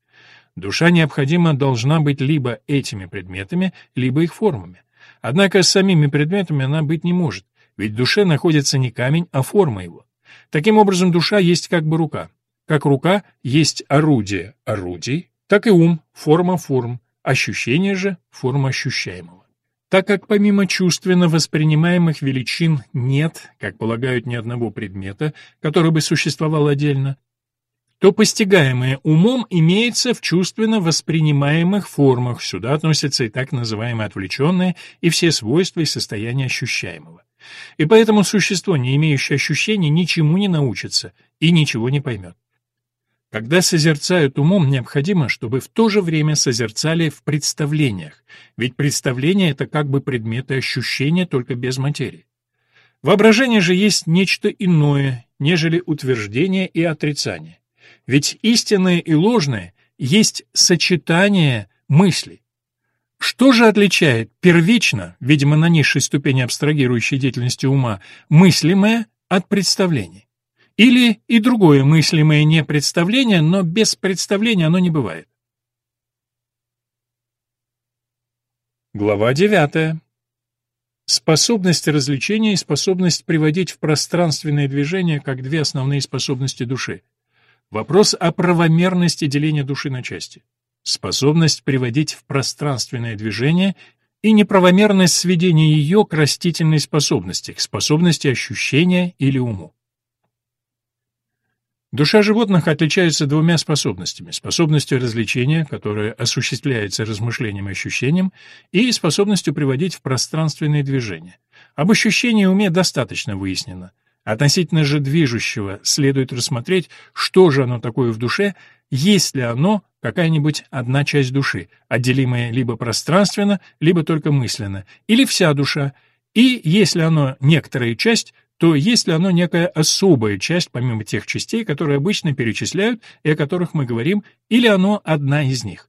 Душа необходимо должна быть либо этими предметами, либо их формами. Однако с самими предметами она быть не может, ведь в душе находится не камень, а форма его. Таким образом, душа есть как бы рука. Как рука есть орудие орудий, так и ум — форма форм, ощущение же — форма ощущаемого. Так как помимо чувственно воспринимаемых величин нет, как полагают, ни одного предмета, который бы существовал отдельно, то постигаемое умом имеется в чувственно воспринимаемых формах, сюда относятся и так называемые отвлеченные, и все свойства и состояния ощущаемого. И поэтому существо, не имеющее ощущений, ничему не научится и ничего не поймет. Когда созерцают умом, необходимо, чтобы в то же время созерцали в представлениях, ведь представление — это как бы предметы ощущения, только без материи. Воображение же есть нечто иное, нежели утверждение и отрицание. Ведь истинное и ложное есть сочетание мыслей. Что же отличает первично, видимо, на низшей ступени абстрагирующей деятельности ума, мыслимое от представления? Или и другое мыслимое не представление, но без представления оно не бывает. Глава 9. Способность развлечения и способность приводить в пространственное движение как две основные способности души. Вопрос о правомерности деления души на части. Способность приводить в пространственное движение и неправомерность сведения ее к растительной способности, к способности ощущения или уму. Душа животных отличается двумя способностями. Способностью развлечения, которая осуществляется размышлением и ощущением, и способностью приводить в пространственные движения. Об ощущении уме достаточно выяснено. Относительно же движущего следует рассмотреть, что же оно такое в душе, есть ли оно какая-нибудь одна часть души, отделимая либо пространственно, либо только мысленно, или вся душа, и если оно некоторая часть, то есть ли оно некая особая часть, помимо тех частей, которые обычно перечисляют и о которых мы говорим, или оно одна из них.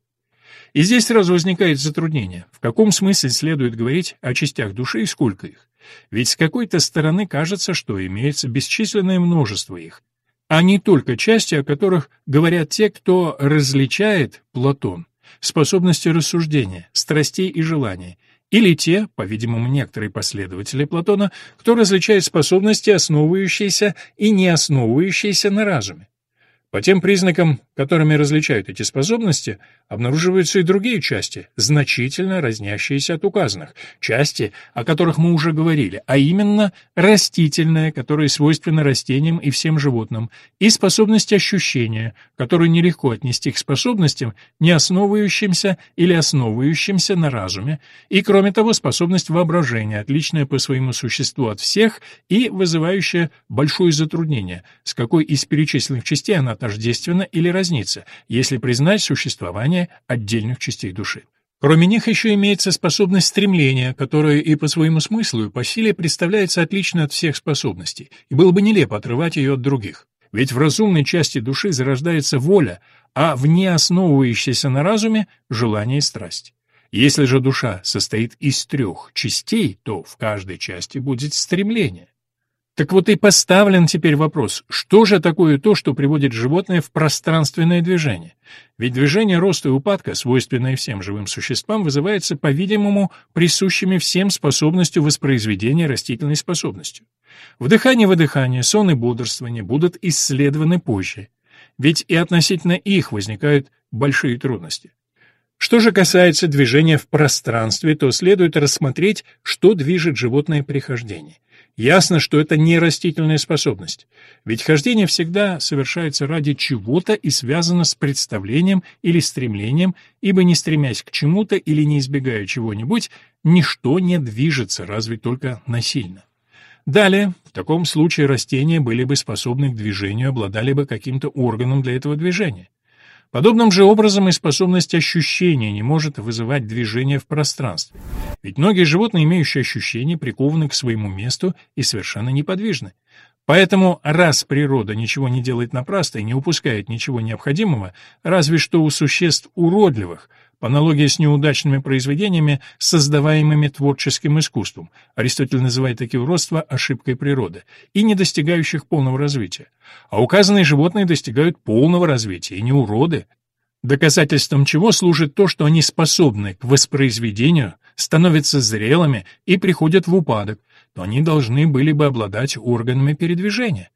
И здесь сразу возникает затруднение. В каком смысле следует говорить о частях души и сколько их? Ведь с какой-то стороны кажется, что имеется бесчисленное множество их, а не только части, о которых говорят те, кто различает Платон, способности рассуждения, страстей и желаний, или те, по-видимому, некоторые последователи Платона, кто различает способности, основывающиеся и не основывающиеся на разуме. По тем признакам, которыми различают эти способности, обнаруживаются и другие части, значительно разнящиеся от указанных, части, о которых мы уже говорили, а именно растительная, которая свойственна растениям и всем животным, и способность ощущения, которую нелегко отнести к способностям, не основывающимся или основывающимся на разуме, и, кроме того, способность воображения, отличная по своему существу от всех и вызывающая большое затруднение, с какой из перечисленных частей она тождественна или разнится, если признать существование отдельных частей души. Кроме них еще имеется способность стремления, которая и по своему смыслу, и по силе представляется отличной от всех способностей, и было бы нелепо отрывать ее от других. Ведь в разумной части души зарождается воля, а в не основывающейся на разуме — желание и страсть. Если же душа состоит из трех частей, то в каждой части будет стремление. Так вот и поставлен теперь вопрос, что же такое то, что приводит животное в пространственное движение? Ведь движение роста и упадка, свойственное всем живым существам, вызывается, по-видимому, присущими всем способностью воспроизведения растительной способностью. Вдыхание и выдыхание, сон и бодрствование будут исследованы позже, ведь и относительно их возникают большие трудности. Что же касается движения в пространстве, то следует рассмотреть, что движет животное при хождении. Ясно, что это не растительная способность, ведь хождение всегда совершается ради чего-то и связано с представлением или стремлением, ибо не стремясь к чему-то или не избегая чего-нибудь, ничто не движется, разве только насильно. Далее, в таком случае растения были бы способны к движению, обладали бы каким-то органом для этого движения. Подобным же образом и способность ощущения не может вызывать движение в пространстве. Ведь многие животные, имеющие ощущения, прикованы к своему месту и совершенно неподвижны. Поэтому, раз природа ничего не делает напрасно и не упускает ничего необходимого, разве что у существ уродливых – по аналогии с неудачными произведениями, создаваемыми творческим искусством. Аристотель называет такие уродства ошибкой природы, и не достигающих полного развития. А указанные животные достигают полного развития, и не уроды. Доказательством чего служит то, что они способны к воспроизведению, становятся зрелыми и приходят в упадок, то они должны были бы обладать органами передвижения.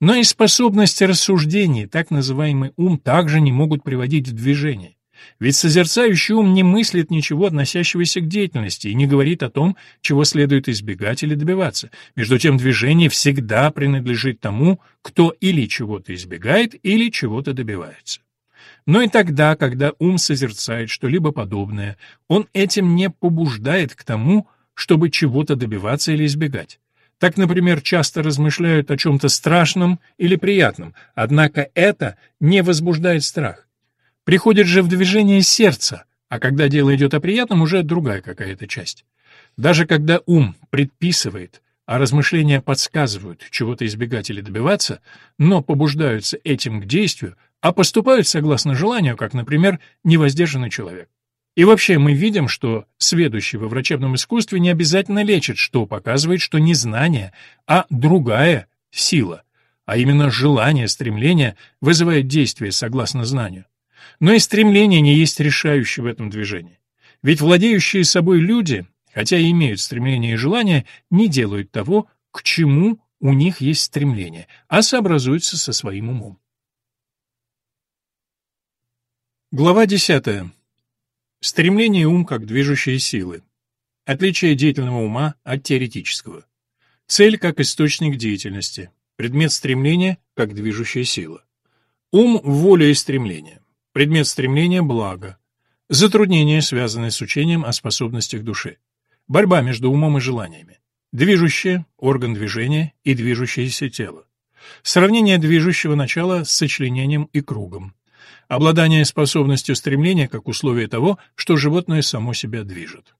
Но и способность рассуждений, так называемый ум, также не могут приводить в движение. Ведь созерцающий ум не мыслит ничего, относящегося к деятельности, и не говорит о том, чего следует избегать или добиваться. Между тем, движение всегда принадлежит тому, кто или чего-то избегает, или чего-то добивается. Но и тогда, когда ум созерцает что-либо подобное, он этим не побуждает к тому, чтобы чего-то добиваться или избегать. Так, например, часто размышляют о чем-то страшном или приятном, однако это не возбуждает страх. Приходит же в движение сердце, а когда дело идет о приятном, уже другая какая-то часть. Даже когда ум предписывает, а размышления подсказывают чего-то избегать или добиваться, но побуждаются этим к действию, а поступают согласно желанию, как, например, невоздержанный человек. И вообще мы видим, что сведущий во врачебном искусстве не обязательно лечит, что показывает, что не знание, а другая сила, а именно желание, стремление вызывает действие согласно знанию. Но и стремление не есть решающее в этом движении. Ведь владеющие собой люди, хотя и имеют стремление и желание, не делают того, к чему у них есть стремление, а сообразуются со своим умом. Глава 10. Стремление и ум как движущие силы. Отличие деятельного ума от теоретического. Цель как источник деятельности. Предмет стремления как движущая сила. Ум – воля и стремление. Предмет стремления – благо. Затруднения, связанные с учением о способностях души. Борьба между умом и желаниями. Движущее – орган движения и движущееся тело. Сравнение движущего начала с сочленением и кругом. Обладание способностью стремления как условие того, что животное само себя движет.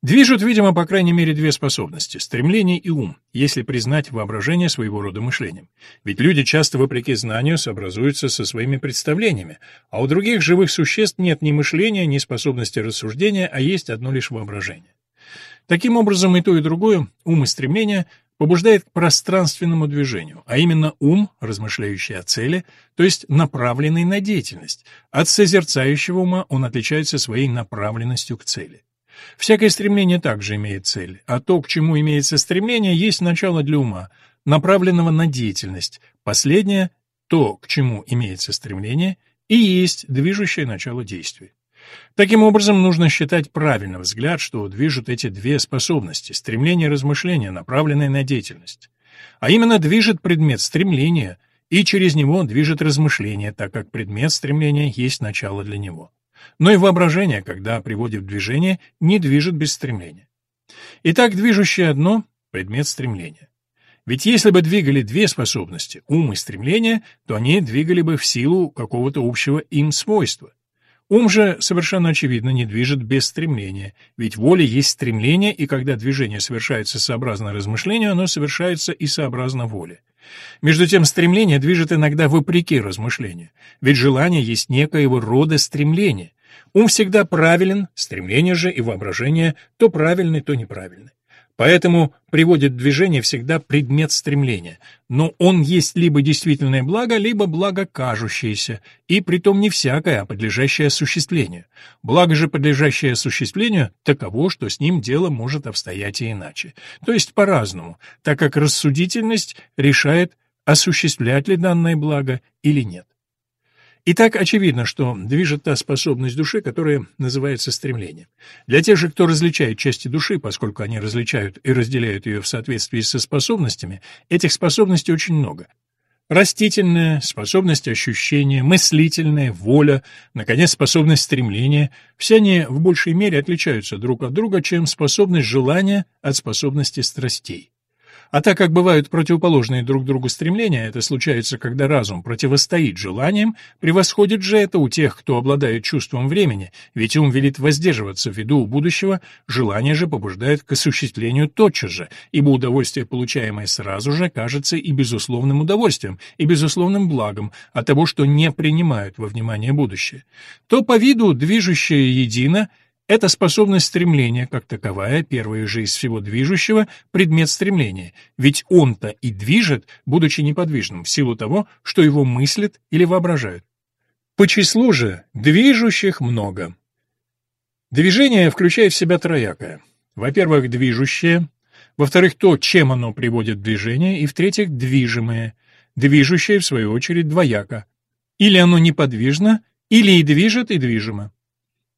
Движут, видимо, по крайней мере две способности – стремление и ум, если признать воображение своего рода мышлением. Ведь люди часто, вопреки знанию, сообразуются со своими представлениями, а у других живых существ нет ни мышления, ни способности рассуждения, а есть одно лишь воображение. Таким образом, и то, и другое, ум и стремление, побуждает к пространственному движению, а именно ум, размышляющий о цели, то есть направленный на деятельность. От созерцающего ума он отличается своей направленностью к цели. Всякое стремление также имеет цель, а то, к чему имеется стремление, есть начало для ума, направленного на деятельность. Последнее — то, к чему имеется стремление, и есть движущее начало действия. Таким образом, нужно считать правильным взгляд, что движут эти две способности — стремление и размышление, направленное на деятельность. А именно движет предмет стремления, и через него движет размышление, так как предмет стремления есть начало для него но и воображение, когда приводит в движение, не движет без стремления. Итак, движущее одно — предмет стремления. Ведь если бы двигали две способности, ум и стремление, то они двигали бы в силу какого-то общего им свойства. Ум же, совершенно очевидно, не движет без стремления, ведь воля есть стремление, и когда движение совершается сообразно размышлению, оно совершается и сообразно воле. Между тем, стремление движет иногда вопреки размышлению, ведь желание есть некоего рода стремление. Ум всегда правилен, стремление же и воображение то правильны, то неправильны. Поэтому приводит движение всегда предмет стремления, но он есть либо действительное благо, либо благо кажущееся, и притом не всякое, а подлежащее осуществлению. Благо же, подлежащее осуществлению, таково, что с ним дело может обстоять и иначе, то есть по-разному, так как рассудительность решает, осуществлять ли данное благо или нет. Итак, очевидно, что движет та способность души, которая называется стремлением. Для тех же, кто различает части души, поскольку они различают и разделяют ее в соответствии со способностями, этих способностей очень много. Растительная, способность ощущения, мыслительная, воля, наконец, способность стремления – все они в большей мере отличаются друг от друга, чем способность желания от способности страстей. А так как бывают противоположные друг другу стремления, это случается, когда разум противостоит желаниям, превосходит же это у тех, кто обладает чувством времени, ведь ум велит воздерживаться в виду будущего, желание же побуждает к осуществлению тотчас же, ибо удовольствие, получаемое сразу же, кажется и безусловным удовольствием, и безусловным благом от того, что не принимают во внимание будущее. То по виду движущее едино – это способность стремления, как таковая, первая же из всего движущего, предмет стремления, ведь он-то и движет, будучи неподвижным, в силу того, что его мыслят или воображают. По числу же движущих много. Движение включает в себя троякое. Во-первых, движущее, во-вторых, то, чем оно приводит в движение, и в-третьих, движимое. Движущее, в свою очередь, двояко. Или оно неподвижно, или и движет, и движимо.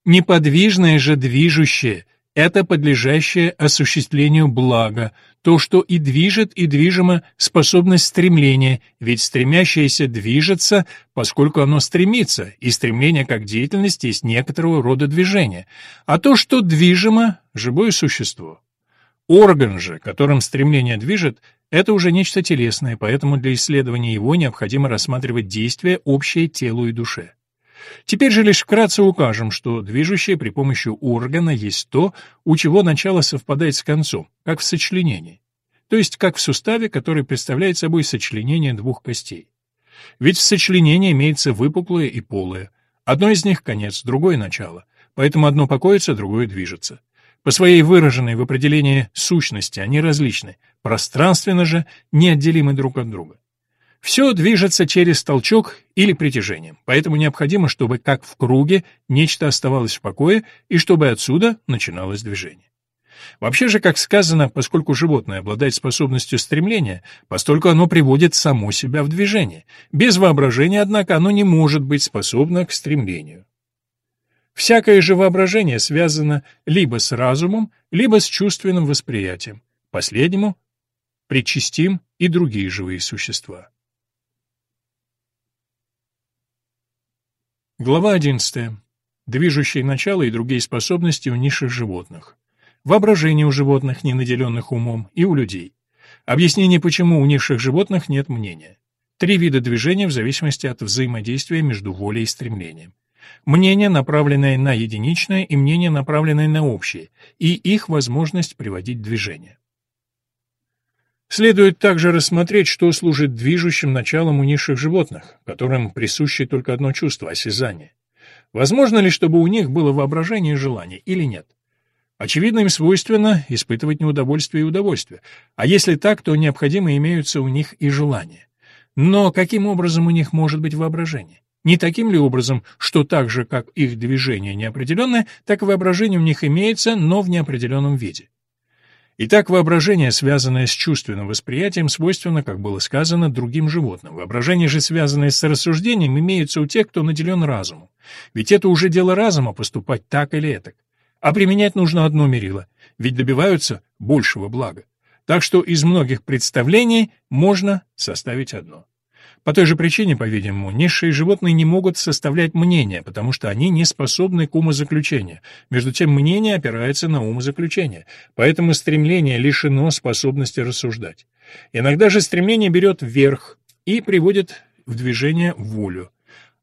Неподвижное же движущее — это подлежащее осуществлению блага, то, что и движет, и движимо способность стремления, ведь стремящееся движется, поскольку оно стремится, и стремление как деятельность есть некоторого рода движение, а то, что движимо — живое существо. Орган же, которым стремление движет, это уже нечто телесное, поэтому для исследования его необходимо рассматривать действия, общее телу и душе. Теперь же лишь вкратце укажем, что движущее при помощи органа есть то, у чего начало совпадает с концом, как в сочленении, то есть как в суставе, который представляет собой сочленение двух костей. Ведь в сочленении имеется выпуклое и полое. Одно из них — конец, другое — начало. Поэтому одно покоится, другое движется. По своей выраженной в определении сущности они различны, пространственно же неотделимы друг от друга. Все движется через толчок или притяжение, поэтому необходимо, чтобы, как в круге, нечто оставалось в покое и чтобы отсюда начиналось движение. Вообще же, как сказано, поскольку животное обладает способностью стремления, постольку оно приводит само себя в движение. Без воображения, однако, оно не может быть способно к стремлению. Всякое же воображение связано либо с разумом, либо с чувственным восприятием. Последнему причастим и другие живые существа. Глава 11. Движущие начала и другие способности у низших животных. Воображение у животных, не наделенных умом, и у людей. Объяснение, почему у низших животных нет мнения. Три вида движения в зависимости от взаимодействия между волей и стремлением. Мнение, направленное на единичное, и мнение, направленное на общее, и их возможность приводить движение. Следует также рассмотреть, что служит движущим началом у низших животных, которым присуще только одно чувство — осязание. Возможно ли, чтобы у них было воображение и желание, или нет? Очевидно, им свойственно испытывать неудовольствие и удовольствие, а если так, то необходимо имеются у них и желания. Но каким образом у них может быть воображение? Не таким ли образом, что так же, как их движение неопределенное, так и воображение у них имеется, но в неопределенном виде? Итак, воображение, связанное с чувственным восприятием, свойственно, как было сказано, другим животным. Воображение же, связанное с рассуждением, имеется у тех, кто наделен разумом. Ведь это уже дело разума поступать так или этак. А применять нужно одно мерило, ведь добиваются большего блага. Так что из многих представлений можно составить одно. По той же причине, по-видимому, низшие животные не могут составлять мнения, потому что они не способны к умозаключению. Между тем, мнение опирается на умозаключение, поэтому стремление лишено способности рассуждать. Иногда же стремление берет вверх и приводит в движение волю.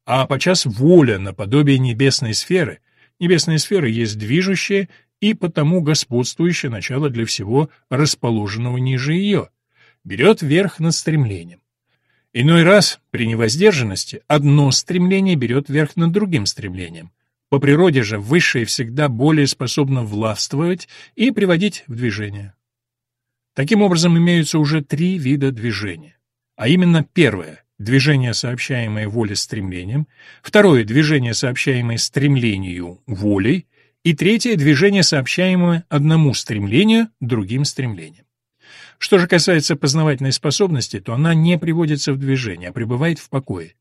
А подчас воля наподобие небесной сферы. Небесная сфера есть движущее и потому господствующее начало для всего расположенного ниже ее. Берет верх над стремлением. Иной раз, при невоздержанности, одно стремление берет верх над другим стремлением. По природе же высшее всегда более способно властвовать и приводить в движение. Таким образом, имеются уже три вида движения. А именно первое — движение, сообщаемое воле стремлением, второе — движение, сообщаемое стремлению волей, и третье — движение, сообщаемое одному стремлению другим стремлением. Что же касается познавательной способности, то она не приводится в движение, а пребывает в покое.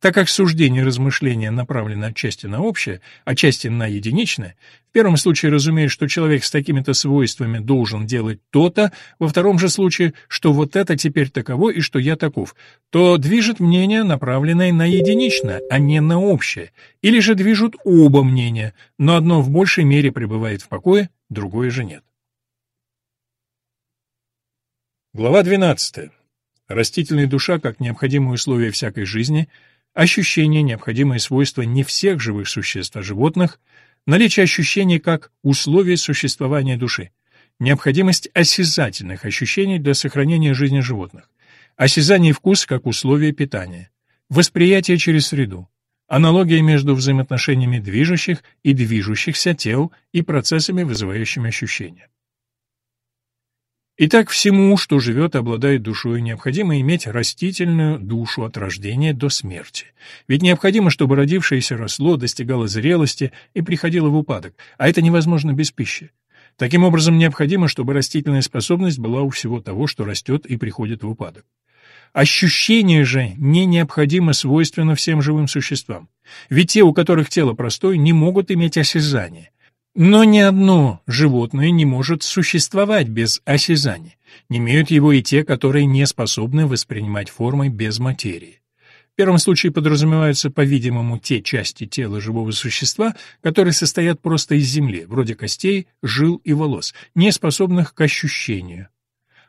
Так как суждение размышления направлены отчасти на общее, отчасти на единичное, в первом случае разумеет, что человек с такими-то свойствами должен делать то-то, во втором же случае, что вот это теперь таково и что я таков, то движет мнение, направленное на единичное, а не на общее, или же движут оба мнения, но одно в большей мере пребывает в покое, другое же нет. Глава 12. Растительная душа как необходимое условие всякой жизни, ощущение, необходимое свойство не всех живых существ, а животных, наличие ощущений как условие существования души, необходимость осязательных ощущений для сохранения жизни животных, осязание и вкус как условие питания, восприятие через среду, аналогия между взаимоотношениями движущих и движущихся тел и процессами, вызывающими ощущения. Итак, всему, что живет обладает душой, необходимо иметь растительную душу от рождения до смерти. Ведь необходимо, чтобы родившееся росло, достигало зрелости и приходило в упадок, а это невозможно без пищи. Таким образом, необходимо, чтобы растительная способность была у всего того, что растет и приходит в упадок. Ощущение же не необходимо свойственно всем живым существам. Ведь те, у которых тело простое, не могут иметь осязания. Но ни одно животное не может существовать без осязания. Не имеют его и те, которые не способны воспринимать формы без материи. В первом случае подразумеваются, по-видимому, те части тела живого существа, которые состоят просто из земли, вроде костей, жил и волос, не способных к ощущению.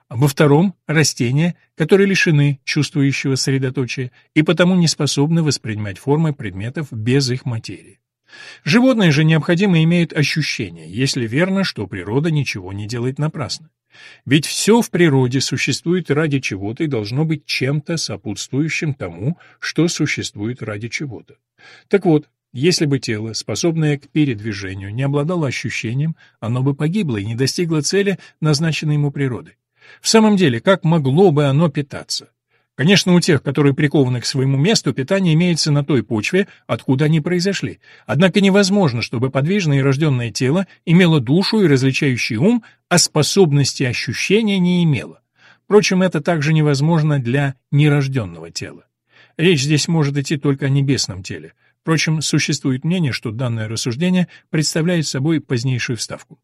А во втором — растения, которые лишены чувствующего средоточия и потому не способны воспринимать формы предметов без их материи. Животные же необходимо имеют ощущение, если верно, что природа ничего не делает напрасно. Ведь все в природе существует ради чего-то и должно быть чем-то сопутствующим тому, что существует ради чего-то. Так вот, если бы тело, способное к передвижению, не обладало ощущением, оно бы погибло и не достигло цели, назначенной ему природой. В самом деле, как могло бы оно питаться? Конечно, у тех, которые прикованы к своему месту, питание имеется на той почве, откуда они произошли. Однако невозможно, чтобы подвижное и рожденное тело имело душу и различающий ум, а способности ощущения не имело. Впрочем, это также невозможно для нерожденного тела. Речь здесь может идти только о небесном теле. Впрочем, существует мнение, что данное рассуждение представляет собой позднейшую вставку.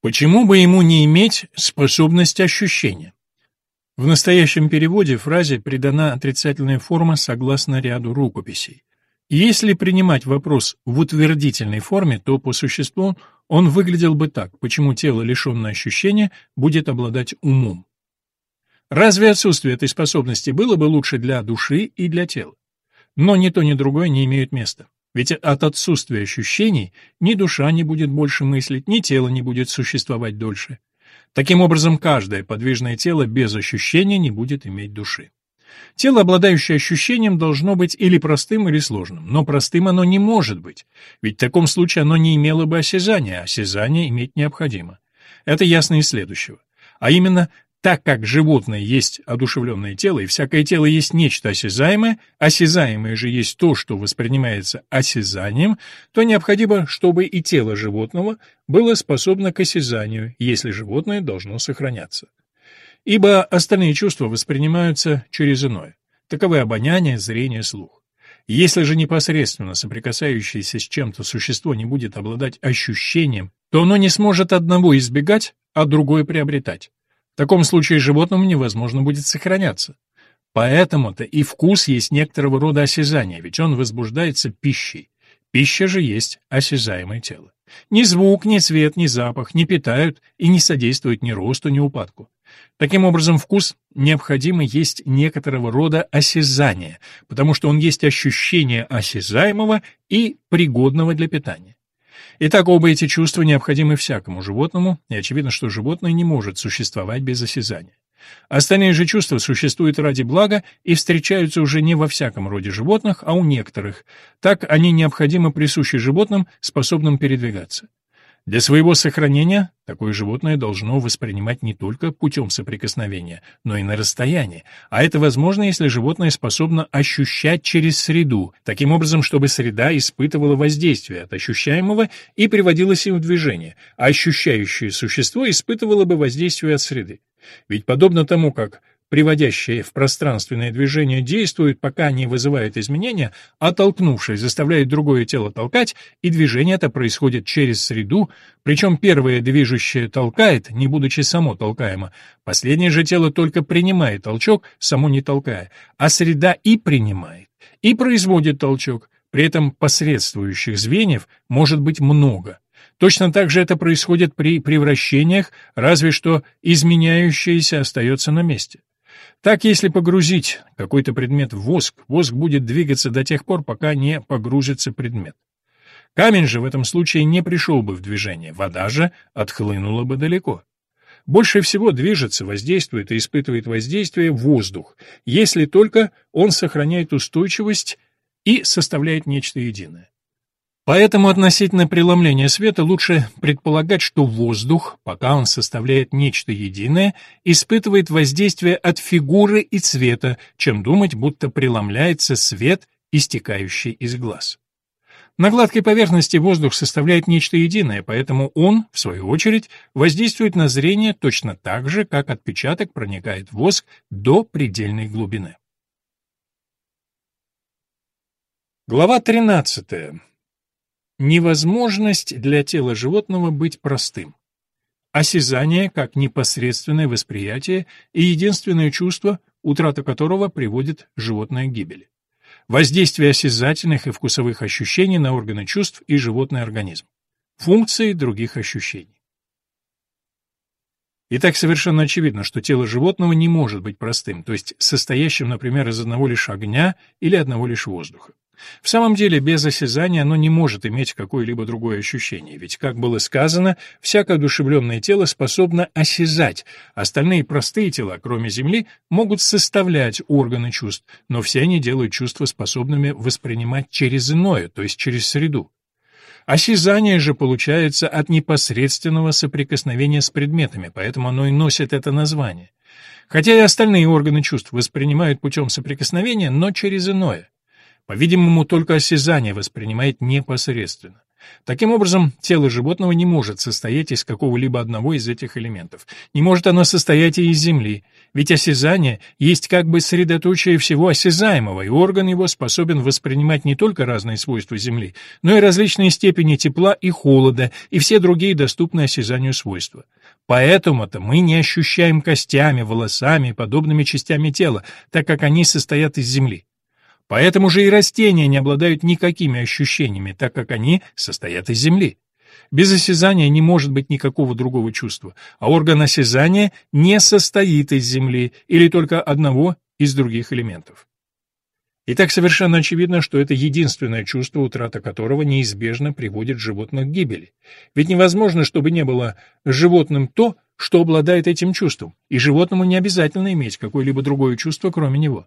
Почему бы ему не иметь способность ощущения? В настоящем переводе фразе придана отрицательная форма согласно ряду рукописей. Если принимать вопрос в утвердительной форме, то по существу он выглядел бы так, почему тело, лишенное ощущения, будет обладать умом. Разве отсутствие этой способности было бы лучше для души и для тела? Но ни то, ни другое не имеют места. Ведь от отсутствия ощущений ни душа не будет больше мыслить, ни тело не будет существовать дольше. Таким образом, каждое подвижное тело без ощущения не будет иметь души. Тело, обладающее ощущением, должно быть или простым, или сложным, но простым оно не может быть, ведь в таком случае оно не имело бы осязания, а осязание иметь необходимо. Это ясно из следующего. А именно, так как животное есть одушевленное тело, и всякое тело есть нечто осязаемое, осязаемое же есть то, что воспринимается осязанием, то необходимо, чтобы и тело животного было способно к осязанию, если животное должно сохраняться. Ибо остальные чувства воспринимаются через иное. Таковы обоняние, зрение, слух. Если же непосредственно соприкасающееся с чем-то существо не будет обладать ощущением, то оно не сможет одного избегать, а другое приобретать. В таком случае животному невозможно будет сохраняться. Поэтому-то и вкус есть некоторого рода осязание, ведь он возбуждается пищей. Пища же есть осязаемое тело. Ни звук, ни цвет, ни запах не питают и не содействуют ни росту, ни упадку. Таким образом, вкус необходимо есть некоторого рода осязание, потому что он есть ощущение осязаемого и пригодного для питания. Итак, оба эти чувства необходимы всякому животному, и очевидно, что животное не может существовать без осязания. Остальные же чувства существуют ради блага и встречаются уже не во всяком роде животных, а у некоторых. Так они необходимо присущи животным, способным передвигаться. Для своего сохранения такое животное должно воспринимать не только путем соприкосновения, но и на расстоянии, а это возможно, если животное способно ощущать через среду, таким образом, чтобы среда испытывала воздействие от ощущаемого и приводилась им в движение, а ощущающее существо испытывало бы воздействие от среды. Ведь подобно тому, как приводящее в пространственное движение, действует, пока не вызывает изменения, а толкнувший заставляет другое тело толкать, и движение это происходит через среду, причем первое движущее толкает, не будучи само толкаемо, последнее же тело только принимает толчок, само не толкая, а среда и принимает, и производит толчок, при этом посредствующих звеньев может быть много. Точно так же это происходит при превращениях, разве что изменяющееся остается на месте. Так, если погрузить какой-то предмет в воск, воск будет двигаться до тех пор, пока не погрузится предмет. Камень же в этом случае не пришел бы в движение, вода же отхлынула бы далеко. Больше всего движется, воздействует и испытывает воздействие воздух, если только он сохраняет устойчивость и составляет нечто единое. Поэтому относительно преломления света лучше предполагать, что воздух, пока он составляет нечто единое, испытывает воздействие от фигуры и цвета, чем думать, будто преломляется свет, истекающий из глаз. На гладкой поверхности воздух составляет нечто единое, поэтому он, в свою очередь, воздействует на зрение точно так же, как отпечаток проникает в воск до предельной глубины. Глава 13. Невозможность для тела животного быть простым. Осязание как непосредственное восприятие и единственное чувство, утрата которого приводит животное к гибели. Воздействие осязательных и вкусовых ощущений на органы чувств и животный организм. Функции других ощущений. Итак, совершенно очевидно, что тело животного не может быть простым, то есть состоящим, например, из одного лишь огня или одного лишь воздуха. В самом деле, без осязания оно не может иметь какое-либо другое ощущение, ведь, как было сказано, всякое одушевленное тело способно осязать, остальные простые тела, кроме Земли, могут составлять органы чувств, но все они делают чувства способными воспринимать через иное, то есть через среду. Осязание же получается от непосредственного соприкосновения с предметами, поэтому оно и носит это название. Хотя и остальные органы чувств воспринимают путем соприкосновения, но через иное. По-видимому, только осязание воспринимает непосредственно. Таким образом, тело животного не может состоять из какого-либо одного из этих элементов. Не может оно состоять и из земли, ведь осязание есть как бы средоточие всего осязаемого, и орган его способен воспринимать не только разные свойства земли, но и различные степени тепла и холода, и все другие доступные осязанию свойства. Поэтому-то мы не ощущаем костями, волосами и подобными частями тела, так как они состоят из земли. Поэтому же и растения не обладают никакими ощущениями, так как они состоят из земли. Без осязания не может быть никакого другого чувства, а орган осязания не состоит из земли или только одного из других элементов. Итак, совершенно очевидно, что это единственное чувство, утрата которого неизбежно приводит животных к гибели. Ведь невозможно, чтобы не было животным то, что обладает этим чувством, и животному не обязательно иметь какое-либо другое чувство, кроме него.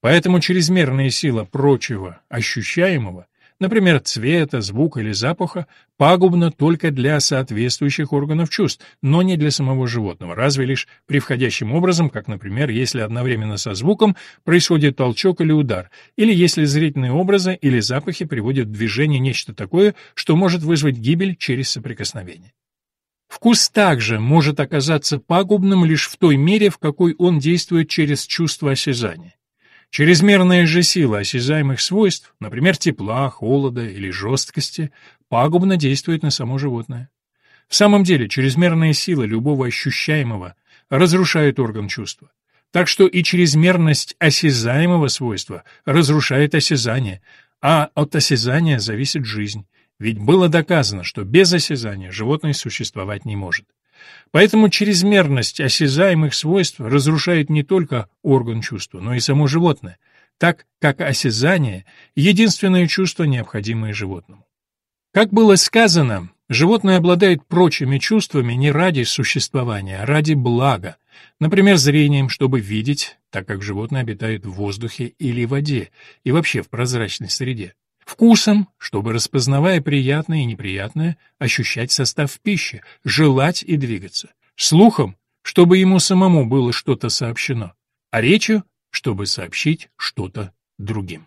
Поэтому чрезмерная сила прочего ощущаемого, например, цвета, звука или запаха, пагубна только для соответствующих органов чувств, но не для самого животного, разве лишь превходящим образом, как, например, если одновременно со звуком происходит толчок или удар, или если зрительные образы или запахи приводят в движение нечто такое, что может вызвать гибель через соприкосновение. Вкус также может оказаться пагубным лишь в той мере, в какой он действует через чувство осязания. Чрезмерная же сила осязаемых свойств, например, тепла, холода или жесткости, пагубно действует на само животное. В самом деле, чрезмерная сила любого ощущаемого разрушает орган чувства. Так что и чрезмерность осязаемого свойства разрушает осязание, а от осязания зависит жизнь, ведь было доказано, что без осязания животное существовать не может. Поэтому чрезмерность осязаемых свойств разрушает не только орган чувства, но и само животное, так как осязание — единственное чувство, необходимое животному. Как было сказано, животное обладает прочими чувствами не ради существования, а ради блага, например, зрением, чтобы видеть, так как животное обитает в воздухе или воде и вообще в прозрачной среде Вкусом, чтобы, распознавая приятное и неприятное, ощущать состав пищи, желать и двигаться. Слухом, чтобы ему самому было что-то сообщено. А речью, чтобы сообщить что-то другим.